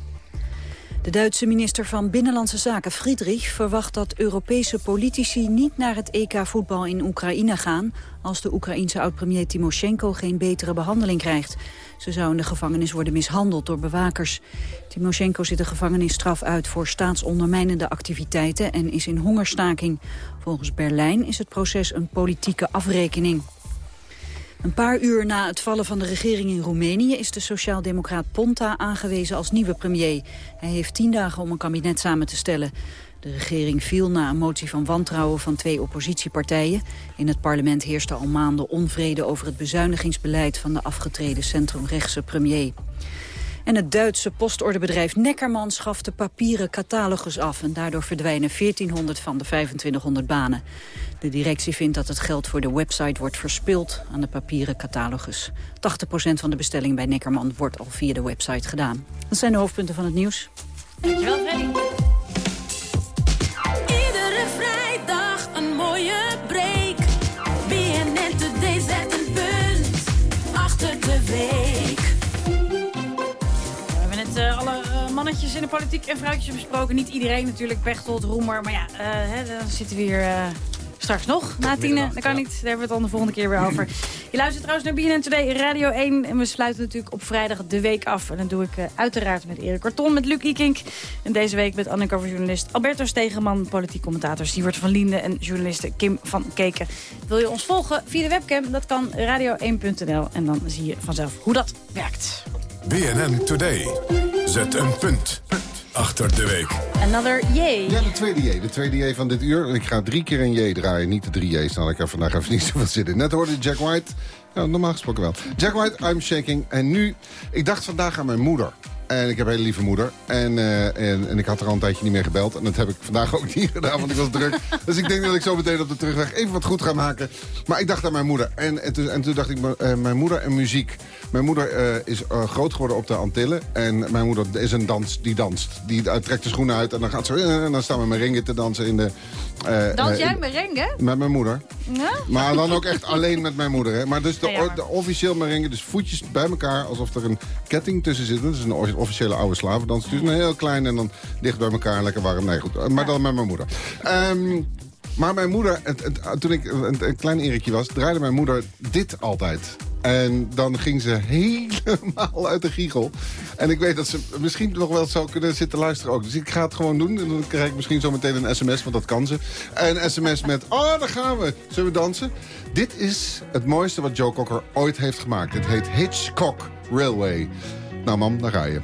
De Duitse minister van Binnenlandse Zaken Friedrich verwacht dat Europese politici niet naar het EK voetbal in Oekraïne gaan als de Oekraïense oud-premier Timoshenko geen betere behandeling krijgt. Ze zou in de gevangenis worden mishandeld door bewakers. Timoshenko zit de gevangenisstraf uit voor staatsondermijnende activiteiten en is in hongerstaking. Volgens Berlijn is het proces een politieke afrekening. Een paar uur na het vallen van de regering in Roemenië is de sociaaldemocraat Ponta aangewezen als nieuwe premier. Hij heeft tien dagen om een kabinet samen te stellen. De regering viel na een motie van wantrouwen van twee oppositiepartijen. In het parlement heerste al maanden onvrede over het bezuinigingsbeleid van de afgetreden centrumrechtse premier. En het Duitse postordebedrijf Neckerman schaft de papieren catalogus af... en daardoor verdwijnen 1400 van de 2500 banen. De directie vindt dat het geld voor de website wordt verspild aan de papieren catalogus. 80% van de bestelling bij Neckerman wordt al via de website gedaan. Dat zijn de hoofdpunten van het nieuws. Dankjewel, Freddy. Iedere vrijdag een mooie in de politiek en vrouwtjes besproken. Niet iedereen natuurlijk, Pechtold, Roemer. Maar ja, eh, hè, dan zitten we hier eh, straks nog. Na tienen, dat kan niet. Daar hebben we het dan de volgende keer weer over. Je luistert trouwens naar BNN Today, Radio 1. En we sluiten natuurlijk op vrijdag de week af. En dat doe ik eh, uiteraard met Erik Karton, met Luc Ikink. En deze week met undercover-journalist Alberto Stegeman... politiek commentator Siewert van Linden en journaliste Kim van Keken. Wil je ons volgen via de webcam? Dat kan radio1.nl. En dan zie je vanzelf hoe dat werkt. BNN Today. Zet een punt achter de week. Another yay. Ja, de tweede J. De tweede J van dit uur. Ik ga drie keer een J draaien. Niet de drie J's. Dan had ik er vandaag even niet zoveel zin in. Net hoorde je Jack White. Ja, normaal gesproken wel. Jack White, I'm Shaking. En nu, ik dacht vandaag aan mijn moeder. En ik heb een hele lieve moeder. En, eh, en, en ik had er al een tijdje niet meer gebeld. En dat heb ik vandaag ook niet gedaan, want ik was druk. Dus ik denk dat ik zo meteen op de terugweg even wat goed ga maken. Maar ik dacht aan mijn moeder. En, en, toen, en toen dacht ik, eh, mijn moeder en muziek. Mijn moeder eh, is eh, groot geworden op de Antillen. En mijn moeder is een dans die danst. Die eh, trekt de schoenen uit en dan gaat ze... eh, en dan staan we met ringen te dansen in de... eh, Dans eh, jij merengue? Met mijn moeder. Ja? Maar dan ook echt alleen met mijn moeder. Hè. Maar dus de, Ja, maar- de officieel merengue, dus voetjes bij elkaar... alsof er een ketting tussen zit. Dat is een officiële oude slavendans. Dus een heel klein en dan dicht bij elkaar, lekker warm. Nee, goed. Maar dan met mijn moeder. Ehm, maar mijn moeder, het, het- toen ik een, een klein Erikje was... draaide mijn moeder dit altijd. En dan ging ze helemaal uit de giegel. En ik weet dat ze misschien nog wel zou kunnen zitten luisteren ook. Dus ik ga het gewoon doen. En dan krijg ik misschien zo meteen een sms, want dat kan ze. Een sms met, oh, daar gaan we. Zullen we dansen? Dit is het mooiste wat Joe Cocker ooit heeft gemaakt. Het heet Hitchcock Railway. Nou mam, daar ga je.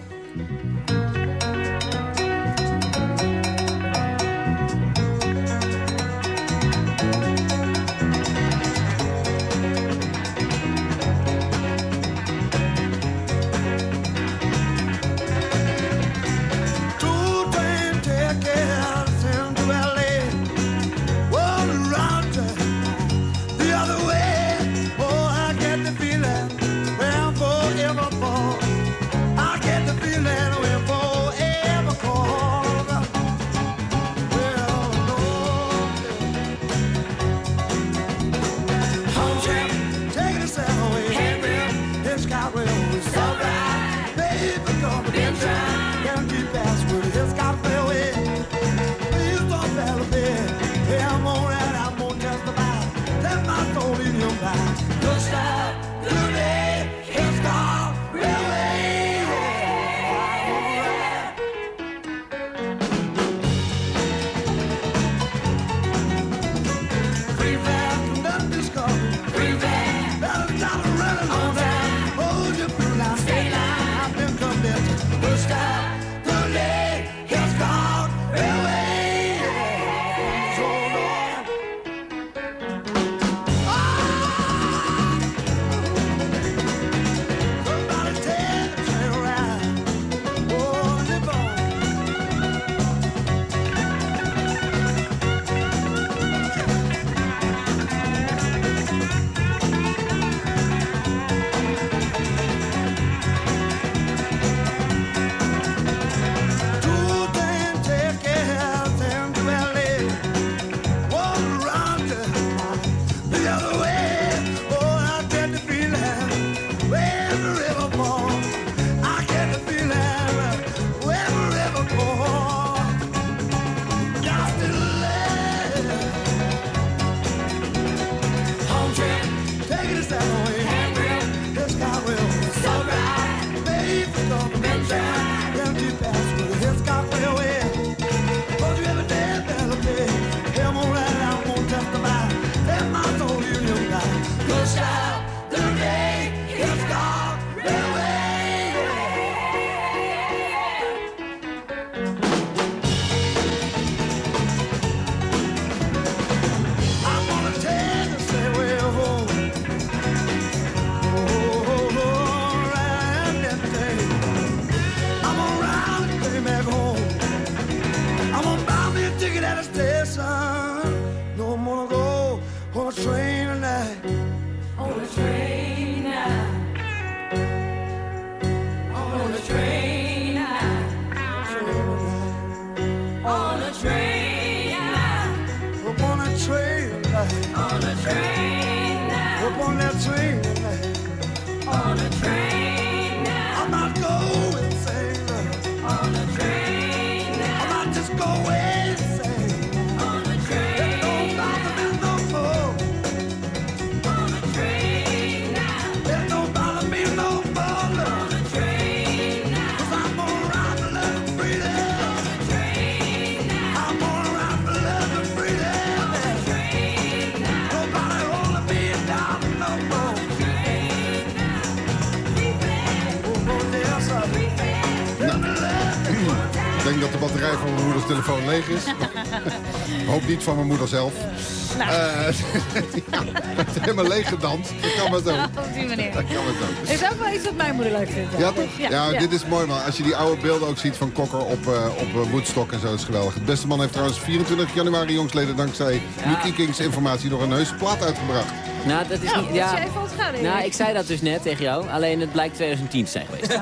Zelf. Nou. Eh, ja, het is helemaal leeg gedampt. Dat kan maar zo. Op die manier. Dat kan maar zo. Is ook wel iets wat mijn moeder leuk vindt. Ja, toch? Ja, dit is mooi, man. Als je die oude beelden ook ziet van Kokker op, eh, op eh, Woodstock en zo, is geweldig. Het beste man heeft trouwens 24 januari jongsleden dankzij Lucky Kings informatie nog een heuse plaat uitgebracht. Nou, dat is Nou, niet... Ja, nou, ik zei dat dus net tegen jou. Alleen het blijkt 2010 te zijn geweest.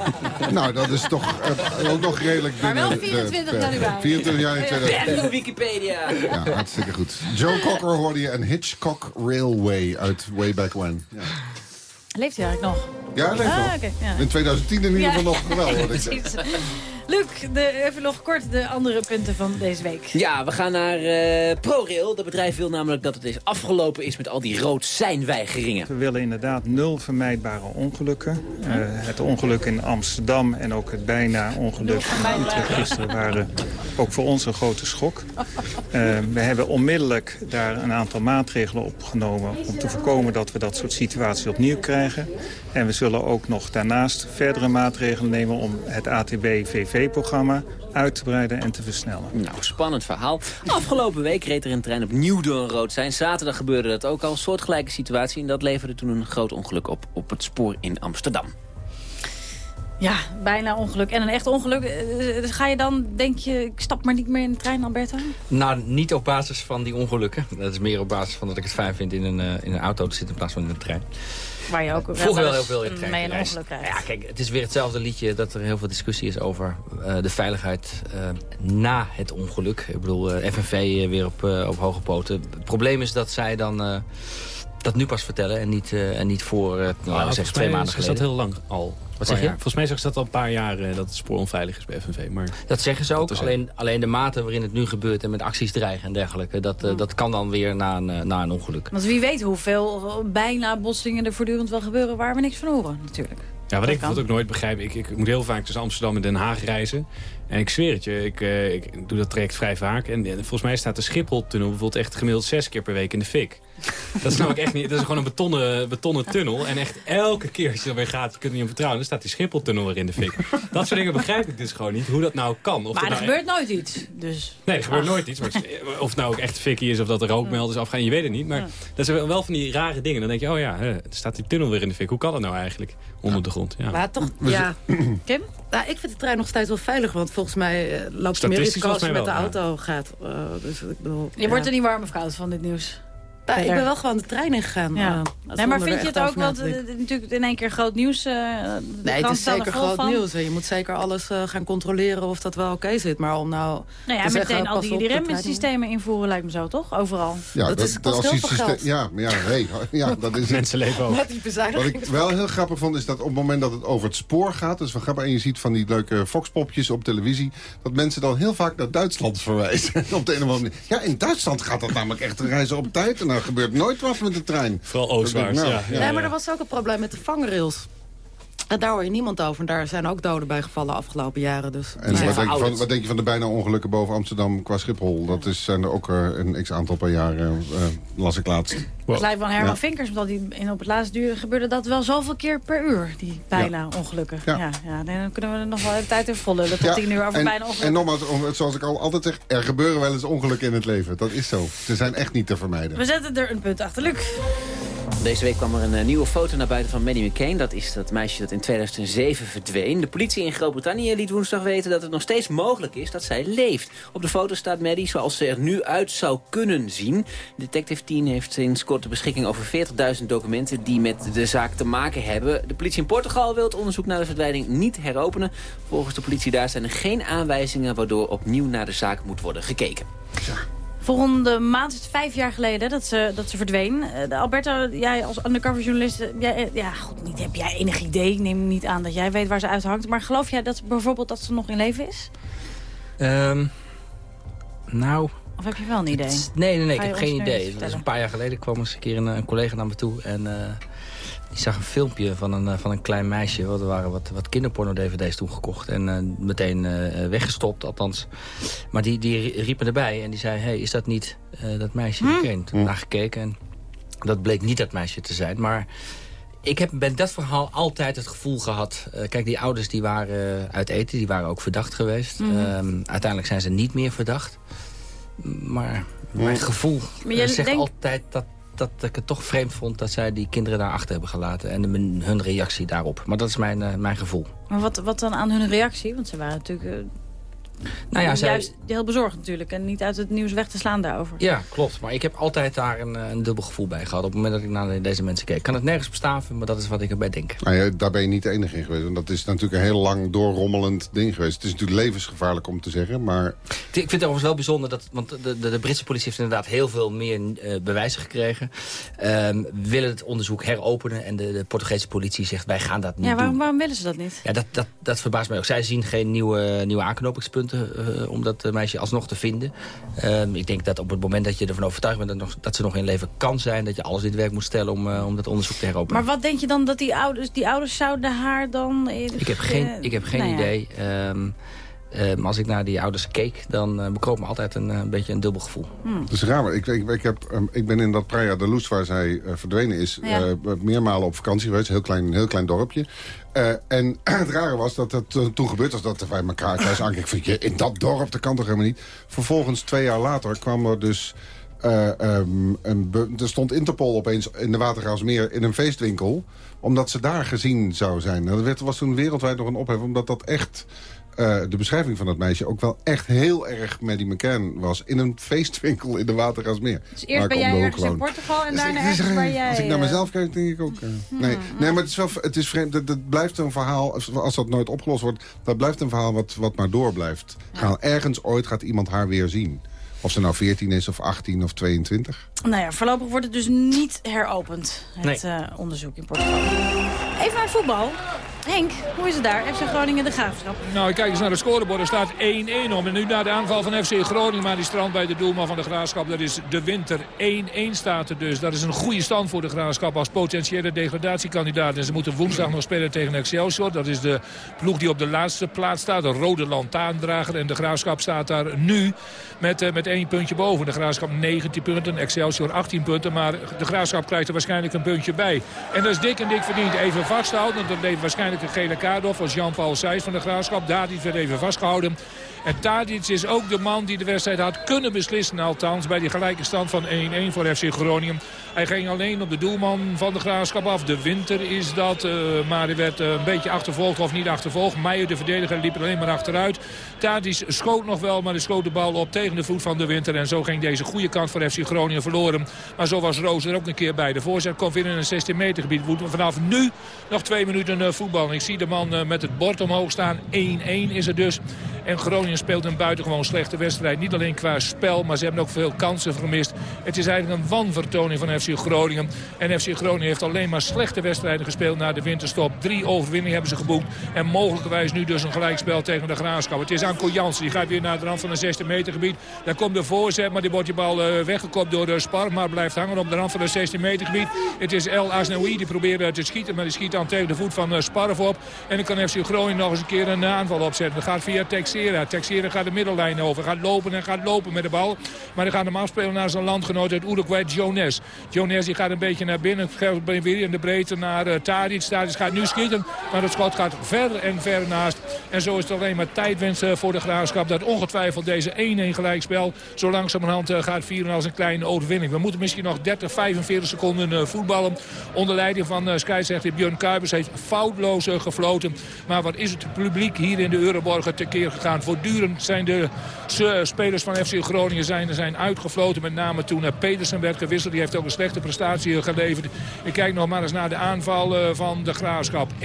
nou, dat is toch eh, ook nog redelijk Maar wel binnen de 24 perken. januari. 24 januari 2010. Ben Wikipedia. Ja, hartstikke goed. Joe Cocker hoorde je en Hitchcock Railway uit Way Back When. Ja, Leeft hij eigenlijk nog? ja hij leeft Ah, nog. ja. In 2010 in ieder Ja. geval nog wel, hoor ik. Luc, de, even nog kort de andere punten van deze week. Ja, we gaan naar eh, ProRail. Dat bedrijf wil namelijk dat het eens afgelopen is met al die rood seinweigeringen. We willen inderdaad nul vermijdbare ongelukken. Eh, het ongeluk in Amsterdam en ook het bijna ongeluk in Utrecht gisteren waren ook voor ons een grote schok. Eh, we hebben onmiddellijk daar een aantal maatregelen op genomen om te voorkomen dat we dat soort situaties opnieuw krijgen. En we zullen ook nog daarnaast verdere maatregelen nemen om het ATB-VV-programma uit te breiden en te versnellen. Nou, spannend verhaal. Afgelopen week reed er een trein opnieuw door een rood sein. Zaterdag gebeurde dat ook al. Een soortgelijke situatie. En dat leverde toen een groot ongeluk op op het spoor in Amsterdam. Ja, bijna ongeluk. En een echt ongeluk. Eh, dus ga je dan, denk je, ik stap maar niet meer in de trein, Alberto? Nou, niet op basis van die ongelukken. Dat is meer op basis van dat ik het fijn vind in een, eh, in een auto te zitten in plaats van in een trein. Waar je ook Vroeger wel heel veel in de trein mee een ongeluk krijgt. Ja, kijk, het is weer hetzelfde liedje dat er heel veel discussie is over eh, de veiligheid eh, na het ongeluk. Ik bedoel, eh, FNV weer op, op hoge poten. Het probleem is dat zij dan dat nu pas vertellen en niet, eh, en niet voor, eh, nou, volgens zeggen, twee maanden is geleden. dat heel lang al. Wat zeg je? Jaar. Volgens mij zeggen ze dat al een paar jaar eh, dat het spoor onveilig is bij FNV. Maar Dat zeggen ze ook, is- alleen, alleen de mate waarin het nu gebeurt en met acties dreigen en dergelijke, dat, eh, dat kan dan weer na een, na een ongeluk. Want wie weet hoeveel bijna botsingen er voortdurend wel gebeuren waar we niks van horen, natuurlijk. Ja, wat Dat ik ook nooit begrijp, ik, ik moet heel vaak tussen Amsterdam en Den Haag reizen. En ik zweer het je, ik, eh, ik doe dat traject vrij vaak. En, volgens mij staat de Schipholtunnel bijvoorbeeld echt gemiddeld zes keer per week in de fik. Dat snap ik echt niet. Dat is gewoon een betonnen, betonnen tunnel. En echt elke keer als je er weer gaat, je kunt er niet op vertrouwen, dan staat die Schipholtunnel weer in de fik. Dat soort dingen begrijp ik dus gewoon niet, hoe dat nou kan. Of maar er nou gebeurt nooit iets. Dus. Nee, er gebeurt Ach. nooit iets. Maar of het nou ook echt fikkie is of dat er rookmelders afgaan, je weet het niet. Maar dat zijn wel van die rare dingen. Dan denk je, oh ja, hè, er staat die tunnel weer in de fik. Hoe kan dat nou eigenlijk? Onder de grond. Ja. Maar toch, ja. Kim? Nou, ik vind de trein nog steeds wel veilig, want volgens mij eh, loopt je meer risico als je met de auto gaat. Eh, dus ik bedoel, Je wordt er niet warm of koud van dit nieuws. Nou, ik ben wel gewoon de trein ingegaan. Ja. eh, nee, maar vind je het ook, want eh, natuurlijk in één keer groot nieuws. eh, de Nee, het is er zeker groot van. nieuws. hè. Je moet zeker alles gaan controleren of dat wel oké zit. Maar om nou Nou ja, te zeggen, meteen al die, die remsystemen invoeren lijkt me zo, toch? Overal. Ja, Dat is- kost als heel die veel systeem- geld. Ja, maar ja, hey, ja, dat is het. Mensen leven ook. Met die Wat ik wel heel grappig vond, is dat op het moment dat het over het spoor gaat... dus we grappig, en je ziet van die leuke foxpopjes op televisie... dat mensen dan heel vaak naar Duitsland verwijzen. op de een of andere manier. Ja, in Duitsland gaat dat namelijk echt reizen op tijd... en gebeurt nooit wat met de trein. Vooral oostwaarts, Nou, ja. nee, maar er was ook een probleem met de vangrails. En daar hoor je niemand over. En daar zijn ook doden bij gevallen afgelopen jaren. Dus. En wat denk, je van, wat denk je van de bijna ongelukken boven Amsterdam qua Schiphol? Dat is, zijn er ook eh, een x-aantal per jaar, eh, eh, las ik laatst. Het lijkt van Herman Ja. Vinkers, omdat die in op het laatste duur gebeurde dat wel zoveel keer per uur. Die bijna ongelukken. Ja. Ja. Ja, nee, dan kunnen we er nog wel even tijd vollullen. Tot Ja, tien uur over en, bijna en ongelukken. nogmaals, om- zoals ik al altijd zeg... er gebeuren wel eens ongelukken in het leven. Dat is zo. Ze zijn echt niet te vermijden. We zetten er een punt achter. Luc. Deze week kwam er een eh, nieuwe foto naar buiten van Maddie McCain. Dat is dat meisje dat in 2007 verdween. De politie in Groot-Brittannië liet woensdag weten dat het nog steeds mogelijk is dat zij leeft. Op de foto staat Maddie zoals ze er nu uit zou kunnen zien. De detective team heeft sinds kort de beschikking over 40.000 documenten die met de zaak te maken hebben. De politie in Portugal wil het onderzoek naar de verdwijning niet heropenen. Volgens de politie daar zijn er geen aanwijzingen waardoor opnieuw naar de zaak moet worden gekeken. Volgende maand is het vijf jaar geleden dat ze, dat ze verdween. Eh, Alberto, jij als undercover journalist... eh, Jij, eh, ja, goed, niet, heb jij enig idee? Ik neem niet aan dat jij weet waar ze uithangt. Maar geloof jij dat bijvoorbeeld dat ze nog in leven is? Ehm, nou... Of heb je wel een idee? het- nee, nee, nee, ik heb geen idee. Dat is een paar jaar geleden kwam eens een keer een, een collega naar me toe. En die zag een filmpje van een, eh, van een klein meisje. Er waren wat, wat kinderporno-dvd's toen gekocht. En eh, meteen eh, weggestopt, althans. Maar die, die riep me erbij en die zei... hey, is dat niet dat meisje? Hm? ik? Toen ik naar gekeken en dat bleek niet dat meisje te zijn. Maar Ik heb bij dat verhaal altijd het gevoel gehad... eh, kijk, die ouders die waren uit eten, die waren ook verdacht geweest. Mhm. Ehm, uiteindelijk zijn ze niet meer verdacht. Maar mijn gevoel zegt altijd dat, dat ik het toch vreemd vond... dat zij die kinderen daar achter hebben gelaten. En hun reactie daarop. Maar dat is mijn, eh, mijn gevoel. Maar wat, wat dan aan hun reactie? Want ze waren natuurlijk eh, Nou ja, zij- juist heel bezorgd natuurlijk. En niet uit het nieuws weg te slaan daarover. Ja, klopt. Maar ik heb altijd daar een, eh, een dubbel gevoel bij gehad... op het moment dat ik naar deze mensen keek. Ik kan het nergens bestaven, maar dat is wat ik erbij denk. Nou ja, daar ben je niet de enige in geweest. Want dat is natuurlijk een heel lang doorrommelend ding geweest. Het is natuurlijk levensgevaarlijk om te zeggen, maar... Ik vind het overigens wel bijzonder, dat, want de, de, de Britse politie heeft inderdaad heel veel meer eh, bewijzen gekregen. Ehm, we willen het onderzoek heropenen en de, de Portugese politie zegt wij gaan dat niet Ja, waarom, doen. waarom willen ze dat niet? Ja, dat, dat, dat verbaast mij ook. Zij zien geen nieuwe, nieuwe aanknopingspunten eh, om dat eh, meisje alsnog te vinden. Ehm, ik denk dat op het moment dat je ervan overtuigd bent dat, nog, dat ze nog in leven kan zijn... dat je alles in het werk moet stellen om, eh, om dat onderzoek te heropenen. Maar wat denk je dan dat die ouders, die ouders zouden haar dan... Ik heb geen, ik heb geen nou ja. idee. Ehm, ehm, als ik naar die ouders keek, dan uh, bekroop me altijd een, uh, beetje een dubbel gevoel. Hmm. Dat is raar, maar ik, ik, ik, heb, um, ik ben in dat Praia de Luz waar zij uh, verdwenen is... Ja. Uh, meermalen op vakantie geweest, heel klein, heel klein dorpje. Uh, en het rare was dat het uh, toen gebeurd was dat wij elkaar thuis aankijken... van je, in dat dorp, dat kan toch helemaal niet? Vervolgens, twee jaar later, kwam er dus... Uh, um, een er stond Interpol opeens in de Watergraafsmeer in een feestwinkel... omdat ze daar gezien zou zijn. Dat werd, was toen wereldwijd nog een ophef, omdat dat echt... Uh, de beschrijving van dat meisje ook wel echt heel erg Maddie McCann was. In een feestwinkel in de Watergasmeer. Dus eerst ben jij ergens in Portugal en daarna dus, ergens waar jij... Als ik naar mezelf kijk, denk ik ook... Uh, hmm. nee. nee, maar het is, wel, het is vreemd. Dat, dat blijft een verhaal, als dat nooit opgelost wordt... dat blijft een verhaal wat, wat maar door blijft gaan. Ja. Ergens ooit gaat iemand haar weer zien. Of ze nou 14 is, of 18, of 22. Nou ja, voorlopig wordt het dus niet heropend, het nee. uh, onderzoek in Portugal. Even naar voetbal. Henk, hoe is het daar? FC Groningen de Graafschap. Nou, kijk eens naar het scorebord. Er staat 1-1 om. En nu naar de aanval van FC Groningen. Maar die strand bij de doelman van de Graafschap. Dat is de winter. 1-1 staat er dus. Dat is een goede stand voor de Graafschap als potentiële degradatiekandidaat. En ze moeten woensdag nog spelen tegen Excelsior. Dat is de ploeg die op de laatste plaats staat. De rode lantaandrager. En de Graafschap staat daar nu met, uh, met één puntje boven. De Graafschap 19 punten. Excelsior 18 punten. Maar de Graafschap krijgt er waarschijnlijk een puntje bij. En dat is dik en dik verdiend. Even vasthouden. Want dat levert waarschijnlijk een gele kaart op van Jean-Paul Seys van de Graafschap. Tadic werd even vastgehouden. En Tadic is ook de man die de wedstrijd had kunnen beslissen. Althans bij die gelijke stand van 1-1 voor FC Groningen. Hij ging alleen op de doelman van de Graafschap af. De winter is dat. Uh, maar hij werd uh, een beetje achtervolgd of niet achtervolgd. Meijer, de verdediger, liep er alleen maar achteruit. Tadic schoot nog wel, maar hij schoot de bal op tegen de voet van de winter. En zo ging deze goede kant voor FC Groningen verloren. Maar zo was Roos er ook een keer bij. De voorzet komt weer in een 16 meter gebied. Vanaf nu nog twee minuten uh, voetbal. Ik zie de man met het bord omhoog staan. 1-1 is het dus. En Groningen speelt een buitengewoon slechte wedstrijd. Niet alleen qua spel, maar ze hebben ook veel kansen vermist. Het is eigenlijk een wanvertoning van FC Groningen. En FC Groningen heeft alleen maar slechte wedstrijden gespeeld na de winterstop. Drie overwinningen hebben ze geboekt. En mogelijkerwijs nu dus een gelijkspel tegen de Graafschap. Het is Anko Jansen. Die gaat weer naar de rand van een 16 meter gebied. Daar komt de voorzet, maar die wordt die bal uh, weggekopt door de Spar. Maar blijft hangen op de rand van een 16 meter gebied. Het is El Asnaoui. Die probeert uh, te schieten, maar die schiet dan tegen de voet van Sparf op. En dan kan FC Groningen nog eens een keer een aanval opzetten. Dat gaat via Texera. Gaat de middellijn over. Gaat lopen en gaat lopen met de bal. Maar dan gaat hem afspelen naar zijn landgenoot uit Uruguay, Jones. Jones die gaat een beetje naar binnen. Weer in de breedte naar uh, Tadic. Gaat nu schieten. Maar het schot gaat verder en ver naast. En zo is het alleen maar tijdwens uh, voor de Graafschap. Dat ongetwijfeld deze 1-1 gelijkspel zo langzamerhand uh, gaat vieren als een kleine overwinning. We moeten misschien nog 30, 45 seconden voetballen. Onder leiding van scheidsrechter Björn Kuipers heeft foutloos gefloten. Maar wat is het publiek hier in de Euroborger tekeer gegaan? Voortdurend zijn de spelers van FC Groningen zijn, zijn uitgefloten. Met name toen uh, Pedersen werd gewisseld. Die heeft ook een slechte prestatie uh, geleverd. Ik kijk nog maar eens naar de aanval van de Graafschap. 1-1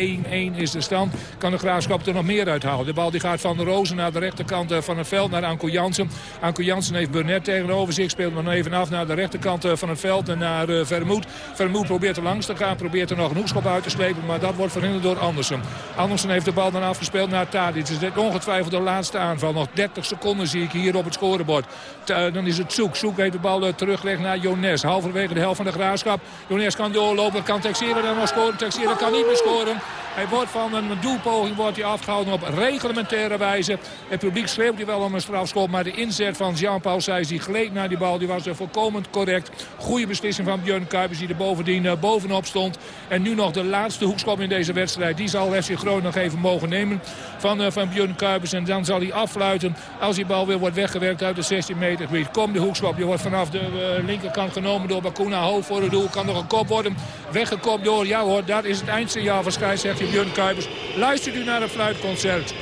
is de stand. Kan de Graafschap er nog meer uithalen? De bal die gaat van de Rozen naar de rechterkant van het veld. Naar Anko Jansen. Anko Jansen heeft Burnett tegenover zich. Speelt nog even af naar de rechterkant van het veld. En naar Vermoed. Vermoed probeert er langs te gaan. Probeert er nog een hoekschop uit te slepen. Maar dat wordt verhinderd door Andersen. Andersen heeft de bal dan afgespeeld naar Tadic. Is dit ongetwijfeld de laatste aanval. Nog 30 seconden zie ik hier op het scorebord. Dan is het Zoek. Zoek heeft de bal teruggelegd naar Jones. Halverwege de helft van de Graafschap. Jones kan doorlopen. Kan Texera dan nog scoren? Texera kan niet meer scoren. Hij wordt van een doelpoging wordt hij afgehouden op reglementaire wijze. Het publiek schreeuwt hij wel om een strafschop. Maar de inzet van Jean-Paul Seys die gleed naar die bal. Die was er volkomen correct. Goede beslissing van Björn Kuipers die er bovendien eh, bovenop stond. En nu nog de laatste hoekschop in deze wedstrijd. Die zal FC Groningen nog even mogen nemen van, eh, van Björn Kuipers. En dan zal hij affluiten als die bal weer wordt weggewerkt uit de 16 meter gebied. Komt de hoekschop. Die wordt vanaf de eh, linkerkant genomen door Bakuna. Hoog voor het doel. Kan nog een kop worden. Weggekopt door. Ja hoor, dat is het eindsignaal van scheidsrechter Björn Kuipers. Luistert u naar het fluitconcert.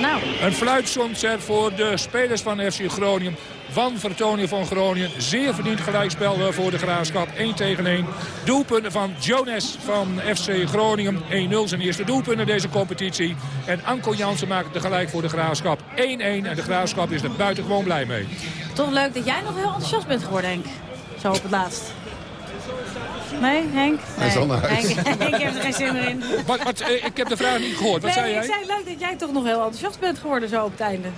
Nou. Een fluitconcert voor de spelers van FC Groningen. Van Vertoning van Groningen. Zeer verdiend gelijkspel eh, voor de Graafschap. 1 tegen 1. Doelpunten van Jones van FC Groningen. 1-0 zijn eerste doelpunt in deze competitie. En Anko Jansen maakt het tegelijk voor de Graafschap. 1-1 en de Graafschap is er buitengewoon blij mee. Toch leuk dat jij nog heel enthousiast bent geworden, Henk. Zo op het laatst. Nee, Henk? Hij is al naar huis. Henk, Henk heeft er geen zin meer in. Wat, wat, eh, ik heb de vraag niet gehoord. Wat nee, zei jij? ik zei leuk dat jij toch nog heel enthousiast bent geworden zo op het einde.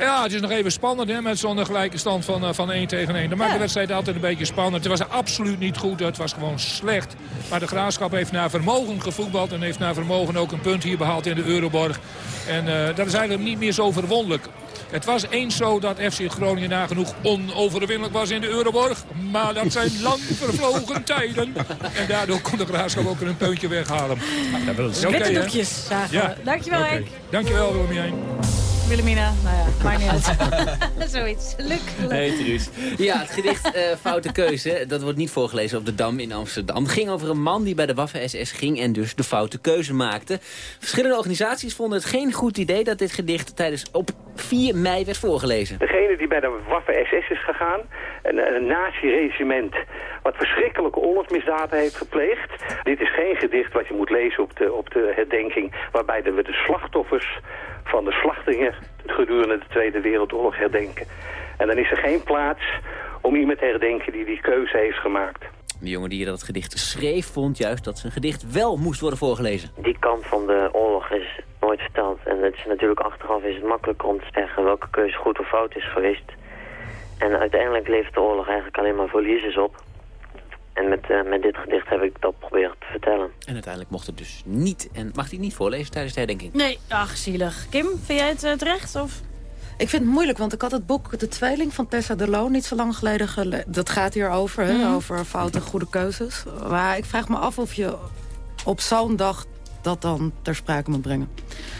Ja, het is nog even spannend hè, met zo'n gelijke stand van, eh, van 1 tegen 1. Dat maakt de wedstrijd altijd een beetje spannend. Het was absoluut niet goed, het was gewoon slecht. Maar de Graafschap heeft naar vermogen gevoetbald... en heeft naar vermogen ook een punt hier behaald in de Euroborg. En eh, dat is eigenlijk niet meer zo verwonderlijk. Het was eens zo dat FC Groningen nagenoeg onoverwinnelijk was in de Euroborg. Maar dat zijn lang vervlogen tijden. En daardoor kon de Graafschap ook een puntje weghalen. Ja, dat is Witte doekjes zagen we. Dankjewel, Henk. Dankjewel, Willemijn. Willemina, nou ja, maakt niet uit. Zoiets. Luc. Hey, Truus. Ja, het gedicht eh, Foute Keuze, dat wordt niet voorgelezen op de Dam in Amsterdam. Het ging over een man die bij de Waffen-SS ging en dus de foute keuze maakte. Verschillende organisaties vonden het geen goed idee dat dit gedicht tijdens op 4 mei werd voorgelezen. Degene die bij de Waffen-SS is gegaan, een, een nazi-regiment wat verschrikkelijke oorlogsmisdaden heeft gepleegd. Dit is geen gedicht wat je moet lezen op de, op de herdenking, waarbij we de slachtoffers van de slachtingen gedurende de Tweede Wereldoorlog herdenken. En dan is er geen plaats om iemand te herdenken die die keuze heeft gemaakt. De jongen die dat gedicht schreef vond juist dat zijn gedicht wel moest worden voorgelezen. Die kant van de oorlog is nooit verteld. En het is natuurlijk achteraf is het makkelijker om te zeggen welke keuze goed of fout is geweest. En uiteindelijk levert de oorlog eigenlijk alleen maar verliezers op. En met, eh, met dit gedicht heb ik dat proberen te vertellen. En uiteindelijk mocht het dus niet. En mag hij het niet voorlezen tijdens de herdenking? Nee, ach, zielig. Kim, vind jij het eh, terecht? Of? Ik vind het moeilijk, want ik had het boek De Tweeling van Tessa de Loo niet zo lang geleden gelezen. Dat gaat hier over, hè, Mhm. over foute goede keuzes. Maar ik vraag me af of je op zo'n dag dat dan ter sprake moet brengen.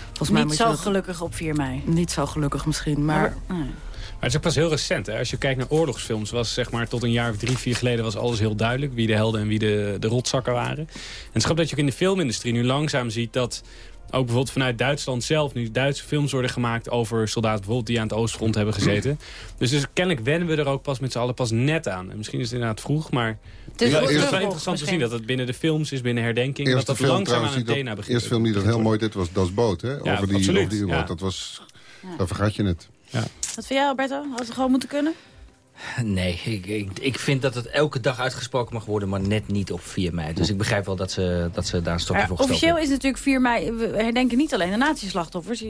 Volgens mij Niet moet zo dat- gelukkig op 4 mei. Niet zo gelukkig misschien, maar... Maar het is ook pas heel recent. Hè? Als je kijkt naar oorlogsfilms, was zeg maar tot een jaar of drie, vier geleden was alles heel duidelijk. Wie de helden en wie de, de rotzakken waren. En het is grappig dat je ook in de filmindustrie nu langzaam ziet dat ook bijvoorbeeld vanuit Duitsland zelf nu Duitse films worden gemaakt over soldaten bijvoorbeeld die aan het oostfront hebben gezeten. Dus, dus kennelijk wennen we er ook pas met z'n allen pas net aan. En misschien is het inderdaad vroeg, maar Het is Ja, wel het is vroeg, wel interessant te zien dat het binnen de films is, binnen herdenking, dat Eerste dat film langzaam aan thema dat, begint. eerste film die dat heel mooi deed was Das Boot. Hè? over die, absoluut, over die U-boot. ja. Dat was, daar vergat je het. Wat vind jij, Alberto? Had het gewoon moeten kunnen? Nee, ik, ik, ik vind dat het elke dag uitgesproken mag worden, maar net niet op 4 mei. Dus ik begrijp wel dat ze, dat ze daar een stokje voor gestoken officieel is natuurlijk 4 mei... We herdenken niet alleen de nazi-slachtoffers.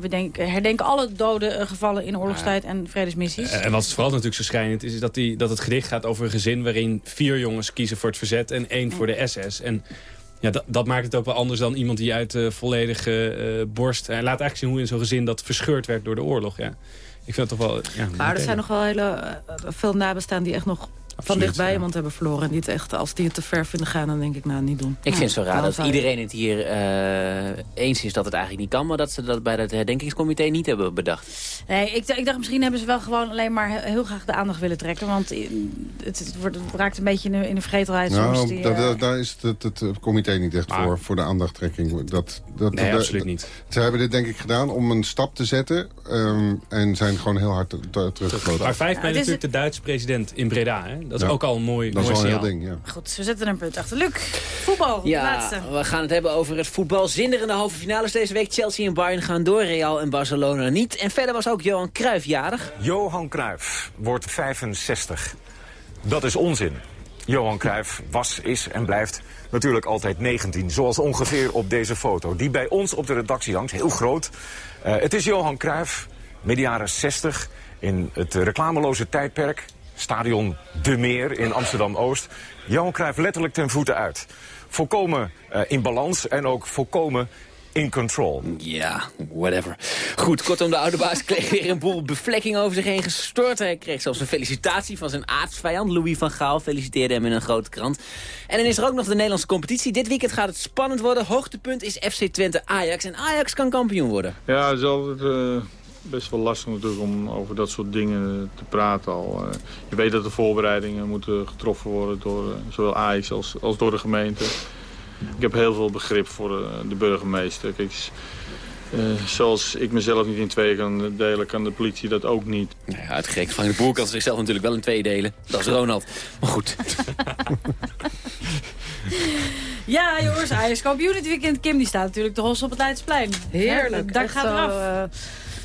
We denken, herdenken alle doden eh, gevallen in oorlogstijd en vredesmissies. En wat vooral natuurlijk zo schrijnend is, is dat, die, dat het gedicht gaat over een gezin... waarin vier jongens kiezen voor het verzet en één voor de SS. En ja, dat, dat maakt het ook wel anders dan iemand die uit de volledige eh, borst... Hij laat eigenlijk zien hoe in zo'n gezin dat verscheurd werd door de oorlog. Ja. Ik vind het toch wel... Ja, Maar er zijn nog wel hele, eh, veel nabestaan die echt nog van dichtbij iemand hebben verloren. En die het echt, als die het te ver vinden gaan, dan denk ik, nou, niet doen. Ik vind het zo raar dat iedereen het hier eh, eens is dat het eigenlijk niet kan... maar dat ze dat bij het herdenkingscomité niet hebben bedacht. Nee, ik, ik dacht misschien hebben ze wel gewoon alleen maar he- heel graag de aandacht willen trekken. Want eh, het, het, wordt, het raakt een beetje in de, vergetelheid soms. Nou, die, da- eh, da- daar is het, het, het comité niet echt voor, voor de aandachttrekking. Dat, dat, Nee, dat- absoluut niet. Ze hebben dit denk ik gedaan om een stap te zetten. ehm, en zijn gewoon heel hard te- te- teruggefloten. Maar 5 mei het is natuurlijk de Duitse president in Breda. Hè? Dat is Ja. ook al een mooi, Dat is wel een heel signaal. ding, ja. Goed, we zetten er een punt achter. Luc, voetbal, Ja, laatste. we gaan het hebben over het voetbal. Zinderende halve finales deze week. Chelsea en Bayern gaan door, Real en Barcelona niet. En verder was ook Johan Cruijff jarig. Johan Cruijff wordt 65. Dat is onzin. Johan Cruijff was, is en blijft natuurlijk altijd 19. Zoals ongeveer op deze foto, die bij ons op de redactie hangt. Heel groot. Eh, het is Johan Cruijff, midden jaren 60, in het reclameloze tijdperk. Stadion De Meer in Amsterdam-Oost. Johan Cruijff letterlijk ten voeten uit. volkomen eh, in balans en ook volkomen in control. Ja, whatever. Goed, kortom, de oude baas kreeg weer een boel bevlekking over zich heen gestort. Hij kreeg zelfs een felicitatie van zijn aardsvijand, Louis van Gaal. Feliciteerde hem in een grote krant. En dan is er ook nog de Nederlandse competitie. Dit weekend gaat het spannend worden. Hoogtepunt is FC Twente Ajax. En Ajax kan kampioen worden. Ja, het is altijd eh, best wel lastig natuurlijk om over dat soort dingen te praten al. Eh, je weet dat de voorbereidingen moeten getroffen worden door eh, zowel Ajax als, als door de gemeente. Ik heb heel veel begrip voor eh, de burgemeester. Kijk, eh, zoals ik mezelf niet in twee kan delen, kan de politie dat ook niet. Nou ja, uitgerekend van de Boer kan zichzelf natuurlijk wel in twee delen. Dat is Ronald. Maar goed. Ja, jongens, Ajax kampioen dit weekend. Kim die staat natuurlijk te hossen op het Leidseplein. Heerlijk. Het Echt gaat zo, eraf. eh,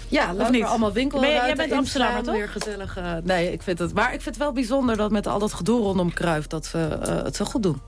ja, Of niet? Allemaal winkel. Ben je- jij bent Amsterdammer, toch? Weer gezellig. eh, nee, ik vind het. Maar ik vind het wel bijzonder dat met al dat gedoe rondom Kruif dat ze eh, het zo goed doen.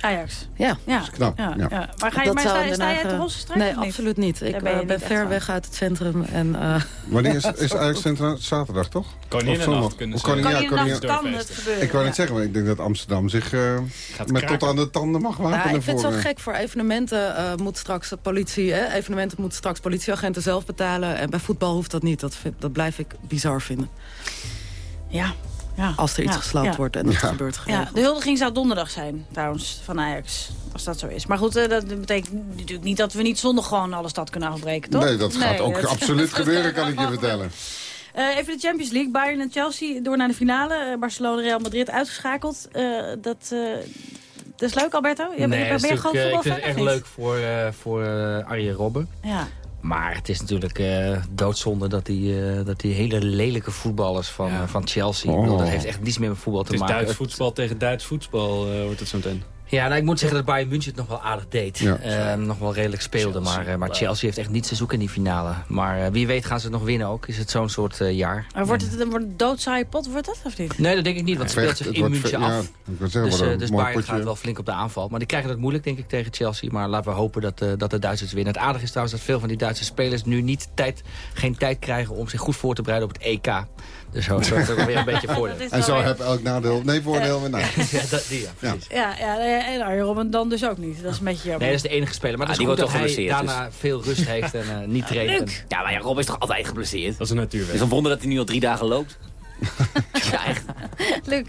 Ajax. Ja. Ja. knap, Ja, ja. ja. Maar, ga je, Dat maar sta, in sta jij Haag, te eh, hossen straks Nee, niet? absoluut niet. Ik ben eh, niet ver van. weg uit het centrum. En, eh, Wanneer is, is Ajax Centra? Zaterdag, toch? Koninginnenacht kunnen Of ze- koning- ja, Koninginnenacht koning- kan het gebeuren. Ik wou ja. net zeggen, maar ik denk dat Amsterdam zich eh, met tot aan de tanden mag nou, wapenen ik vind het zo gek. Voor evenementen eh, moet straks de politie... Hè, evenementen moeten straks politieagenten zelf betalen. En bij voetbal hoeft dat niet. Dat, vind- dat blijf ik bizar vinden. Ja. Ja. Als er iets Ja. gesloopt Ja. wordt en dat Ja. gebeurt Ja, de huldiging zou donderdag zijn, trouwens, van Ajax. Als dat zo is. Maar goed, eh, dat betekent natuurlijk niet dat we niet zondag gewoon alle stad kunnen afbreken, toch? Nee, dat gaat ook dat- absoluut gebeuren, kan ik je vertellen. Eh, even de Champions League. Bayern en Chelsea door naar de finale. Eh, Barcelona Real Madrid uitgeschakeld. Eh, dat, eh, dat is leuk, Alberto? Je, nee, ben dat je natuurlijk, eh, ik vind het echt leuk voor, eh, voor Arjen Robben. Ja. Maar het is natuurlijk eh, doodzonde dat die, eh, dat die hele lelijke voetballers van, eh, van Chelsea... bedoel, dat Oh. heeft echt niets meer met voetbal Het te is maken. Duits voetbal tegen Duits voetbal, eh, wordt het zo meteen. Ja, nou, ik moet zeggen dat Bayern München het nog wel aardig deed. Ja. Eh, nog wel redelijk speelde. maar, eh, maar Chelsea heeft echt niets te zoeken in die finale. Maar eh, wie weet gaan ze het nog winnen ook. Is het zo'n soort eh, jaar. Maar wordt het een wordt een doodzaaie pot, wordt dat of niet? Nee, dat denk ik niet. Want het speelt zich in wordt München ja, af. ik wou zeggen, Dus, dus Bayern potje. gaat wel flink op de aanval. Maar die krijgen het moeilijk, denk ik, tegen Chelsea. Maar laten we hopen dat, eh, dat de Duitsers winnen. Het aardige is trouwens dat veel van die Duitse spelers... nu niet tijd, geen tijd krijgen om zich goed voor te bereiden op het EK. Dus zo zorgt het ook weer een beetje voordeel. En zo weer- heb elk nadeel... Nee, voordeel en nadeel. Ja, dat, die, ja, Ja. precies. Ja, ja eh, en Arjen Robben dan dus ook niet. Dat is een beetje jammer. Nee, dat is de enige speler. Maar Ah, die is goed wordt dat toch hij geblesseerd, daarna veel rust heeft en eh, niet traint. En- Luc! Ja, maar ja, Rob is toch altijd geblesseerd? Dat is een natuurwet. Het is een wonder dat hij nu al drie dagen loopt. ja, echt. Luc.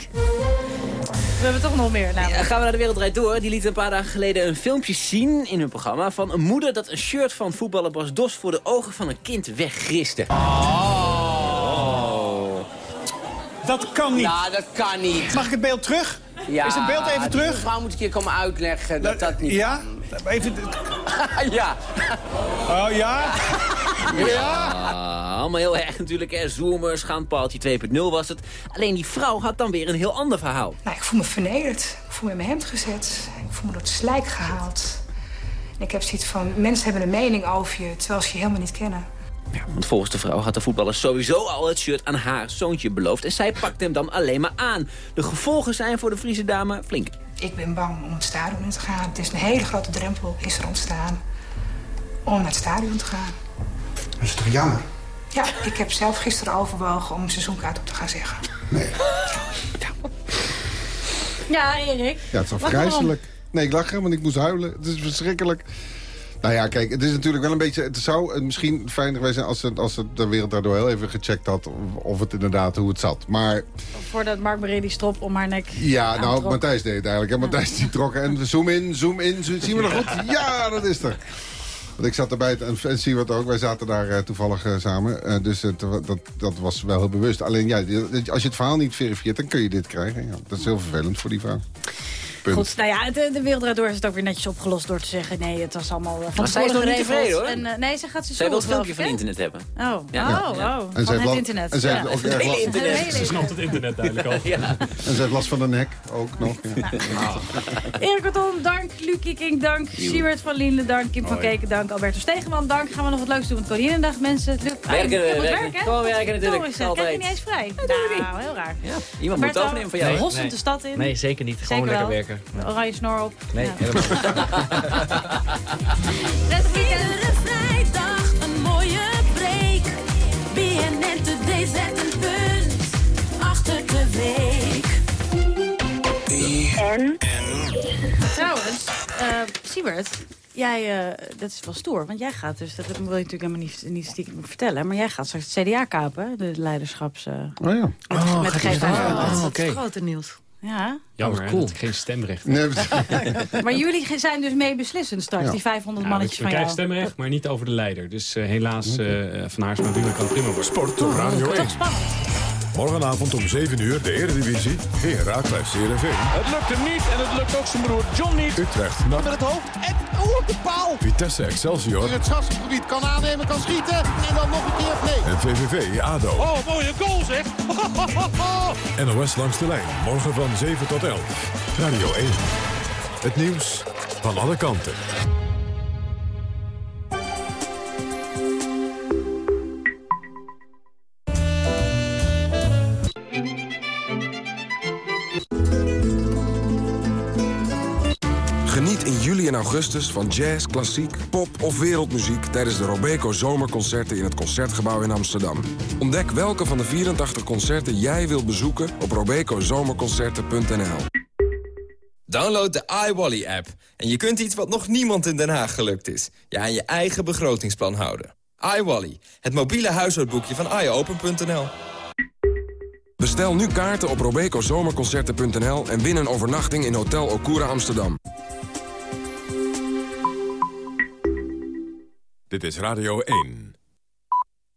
We hebben toch nog meer. Ja, gaan we naar de Wereld Draait Door. Die liet een paar dagen geleden een filmpje zien in hun programma... van een moeder dat een shirt van voetballer Bas Dos... voor de ogen van een kind weggriste. Oh. Dat kan niet. Ja, dat kan niet. Mag ik het beeld terug? Ja, Is het beeld even terug? mevrouw moet een keer komen uitleggen dat dat niet Ja? Even... ja. Oh ja? Ja? Ah, allemaal heel erg natuurlijk, hè. Zoomer, schaanpaaltje 2.0 was het. Alleen die vrouw had dan weer een heel ander verhaal. Nou, ik voel me vernederd. Ik voel me in mijn hemd gezet. Ik voel me door het slijk gehaald. En ik heb zoiets van, mensen hebben een mening over je... terwijl ze je helemaal niet kennen. Want volgens de vrouw had de voetballer sowieso al het shirt aan haar zoontje beloofd. En zij pakte hem dan alleen maar aan. De gevolgen zijn voor de Friese dame flink. Ik ben bang om het stadion in te gaan. Het is een hele grote drempel, is er ontstaan... om naar het stadion te gaan. Dat is toch jammer? Ja, ik heb zelf gisteren overwogen om een seizoenkaart op te gaan zeggen. Ja, Erik. Ja, het is afgrijzelijk. Nee, ik lach want ik moest huilen. Het is verschrikkelijk. Nou ja, kijk, het is natuurlijk wel een beetje... Het zou eh, misschien fijn geweest zijn als, ze, als ze de wereld daardoor heel even gecheckt had... of, of het inderdaad hoe het zat. Maar Voordat Mark die strop om haar nek ja, nou. Matthijs deed het eigenlijk. En Matthijs die trok en zoom in, zoom in. zo- Zien we nog goed? Ja, dat is er. Want ik zat erbij en, en Siewert ook. Wij zaten daar eh, toevallig eh, samen. Dus het, dat, dat was wel heel bewust. Alleen ja, als je het verhaal niet verifieert, dan kun je dit krijgen. Ja, dat is heel vervelend voor die vrouw. Punt. Goed, nou ja, de, de wereld door is het ook weer netjes opgelost door te zeggen... nee, het was allemaal van Maar zij is nog niet tevoren tevreden, hoor. geregeld. En, eh, nee, ze gaat ze Zij wil het filmpje van internet hebben. Oh, Ja. oh, Ja. oh. En van zij het heeft internet. en zij heeft ook erg last- Het hele Ze internet. snapt het internet duidelijk al. Ja. En ze heeft last van de nek ook nog. Ja. Erik Karton, dank. Luc King, dank. Siewert van Linden, dank. Kim van. Keken, dank. Alberto Stegeman, dank. Gaan we nog wat leuks doen met Koninginnedag, mensen. Luc, ah, Werken, moet werken. werken. Gewoon werken natuurlijk, krijg je niet eens vrij? nou, heel raar. Iemand moet het overnemen van jou. Nee. de stad in. Nee, zeker niet. Gewoon Zeker lekker. Oranje snor op. Nee, Ja. helemaal. Iedere vrijdag een mooie break. BNN Today zet een punt achter de week. En? Trouwens, eh Siebert, jij, eh, dat is wel stoer, want jij gaat dus, dat wil je natuurlijk helemaal niet, niet stiekem vertellen, maar jij gaat straks het CDA kapen, de leiderschaps... eh, Oh ja. met met geen dat is het grote nieuws. Ja, Jammer, Oh, dat ik geen stemrecht. Nee, maar jullie zijn dus mee beslissend straks, Ja. die 500 Ja, mannetjes van jou. krijgen stemrecht, maar niet over de leider. Dus eh, helaas, eh Van Haarsma Buma kan prima worden. Sport Radio 1. spannend. Morgenavond om 7 uur de Eredivisie. Heracles CRV. Het lukt hem niet en het lukt ook zijn broer John niet. Utrecht. Met het hoofd en oeh, de paal. Vitesse Excelsior. In het strafgebied kan aannemen, kan schieten en dan nog een keer nee. En VVV ADO. Oh, mooie goal zeg. NOS langs de lijn. Morgen van 7 tot 11. Radio 1. Het nieuws van alle kanten. Juli en augustus van jazz, klassiek, pop of wereldmuziek... tijdens de Robeco Zomerconcerten in het Concertgebouw in Amsterdam. Ontdek welke van de 84 concerten jij wilt bezoeken op robecozomerconcerten.nl. Download de iWally-app en je kunt iets wat nog niemand in Den Haag gelukt is. Je aan je eigen begrotingsplan houden. iWally, het mobiele huishoudboekje van iOpen.nl. Bestel nu kaarten op robecozomerconcerten.nl... en win een overnachting in Hotel Okura Amsterdam. Dit is Radio 1.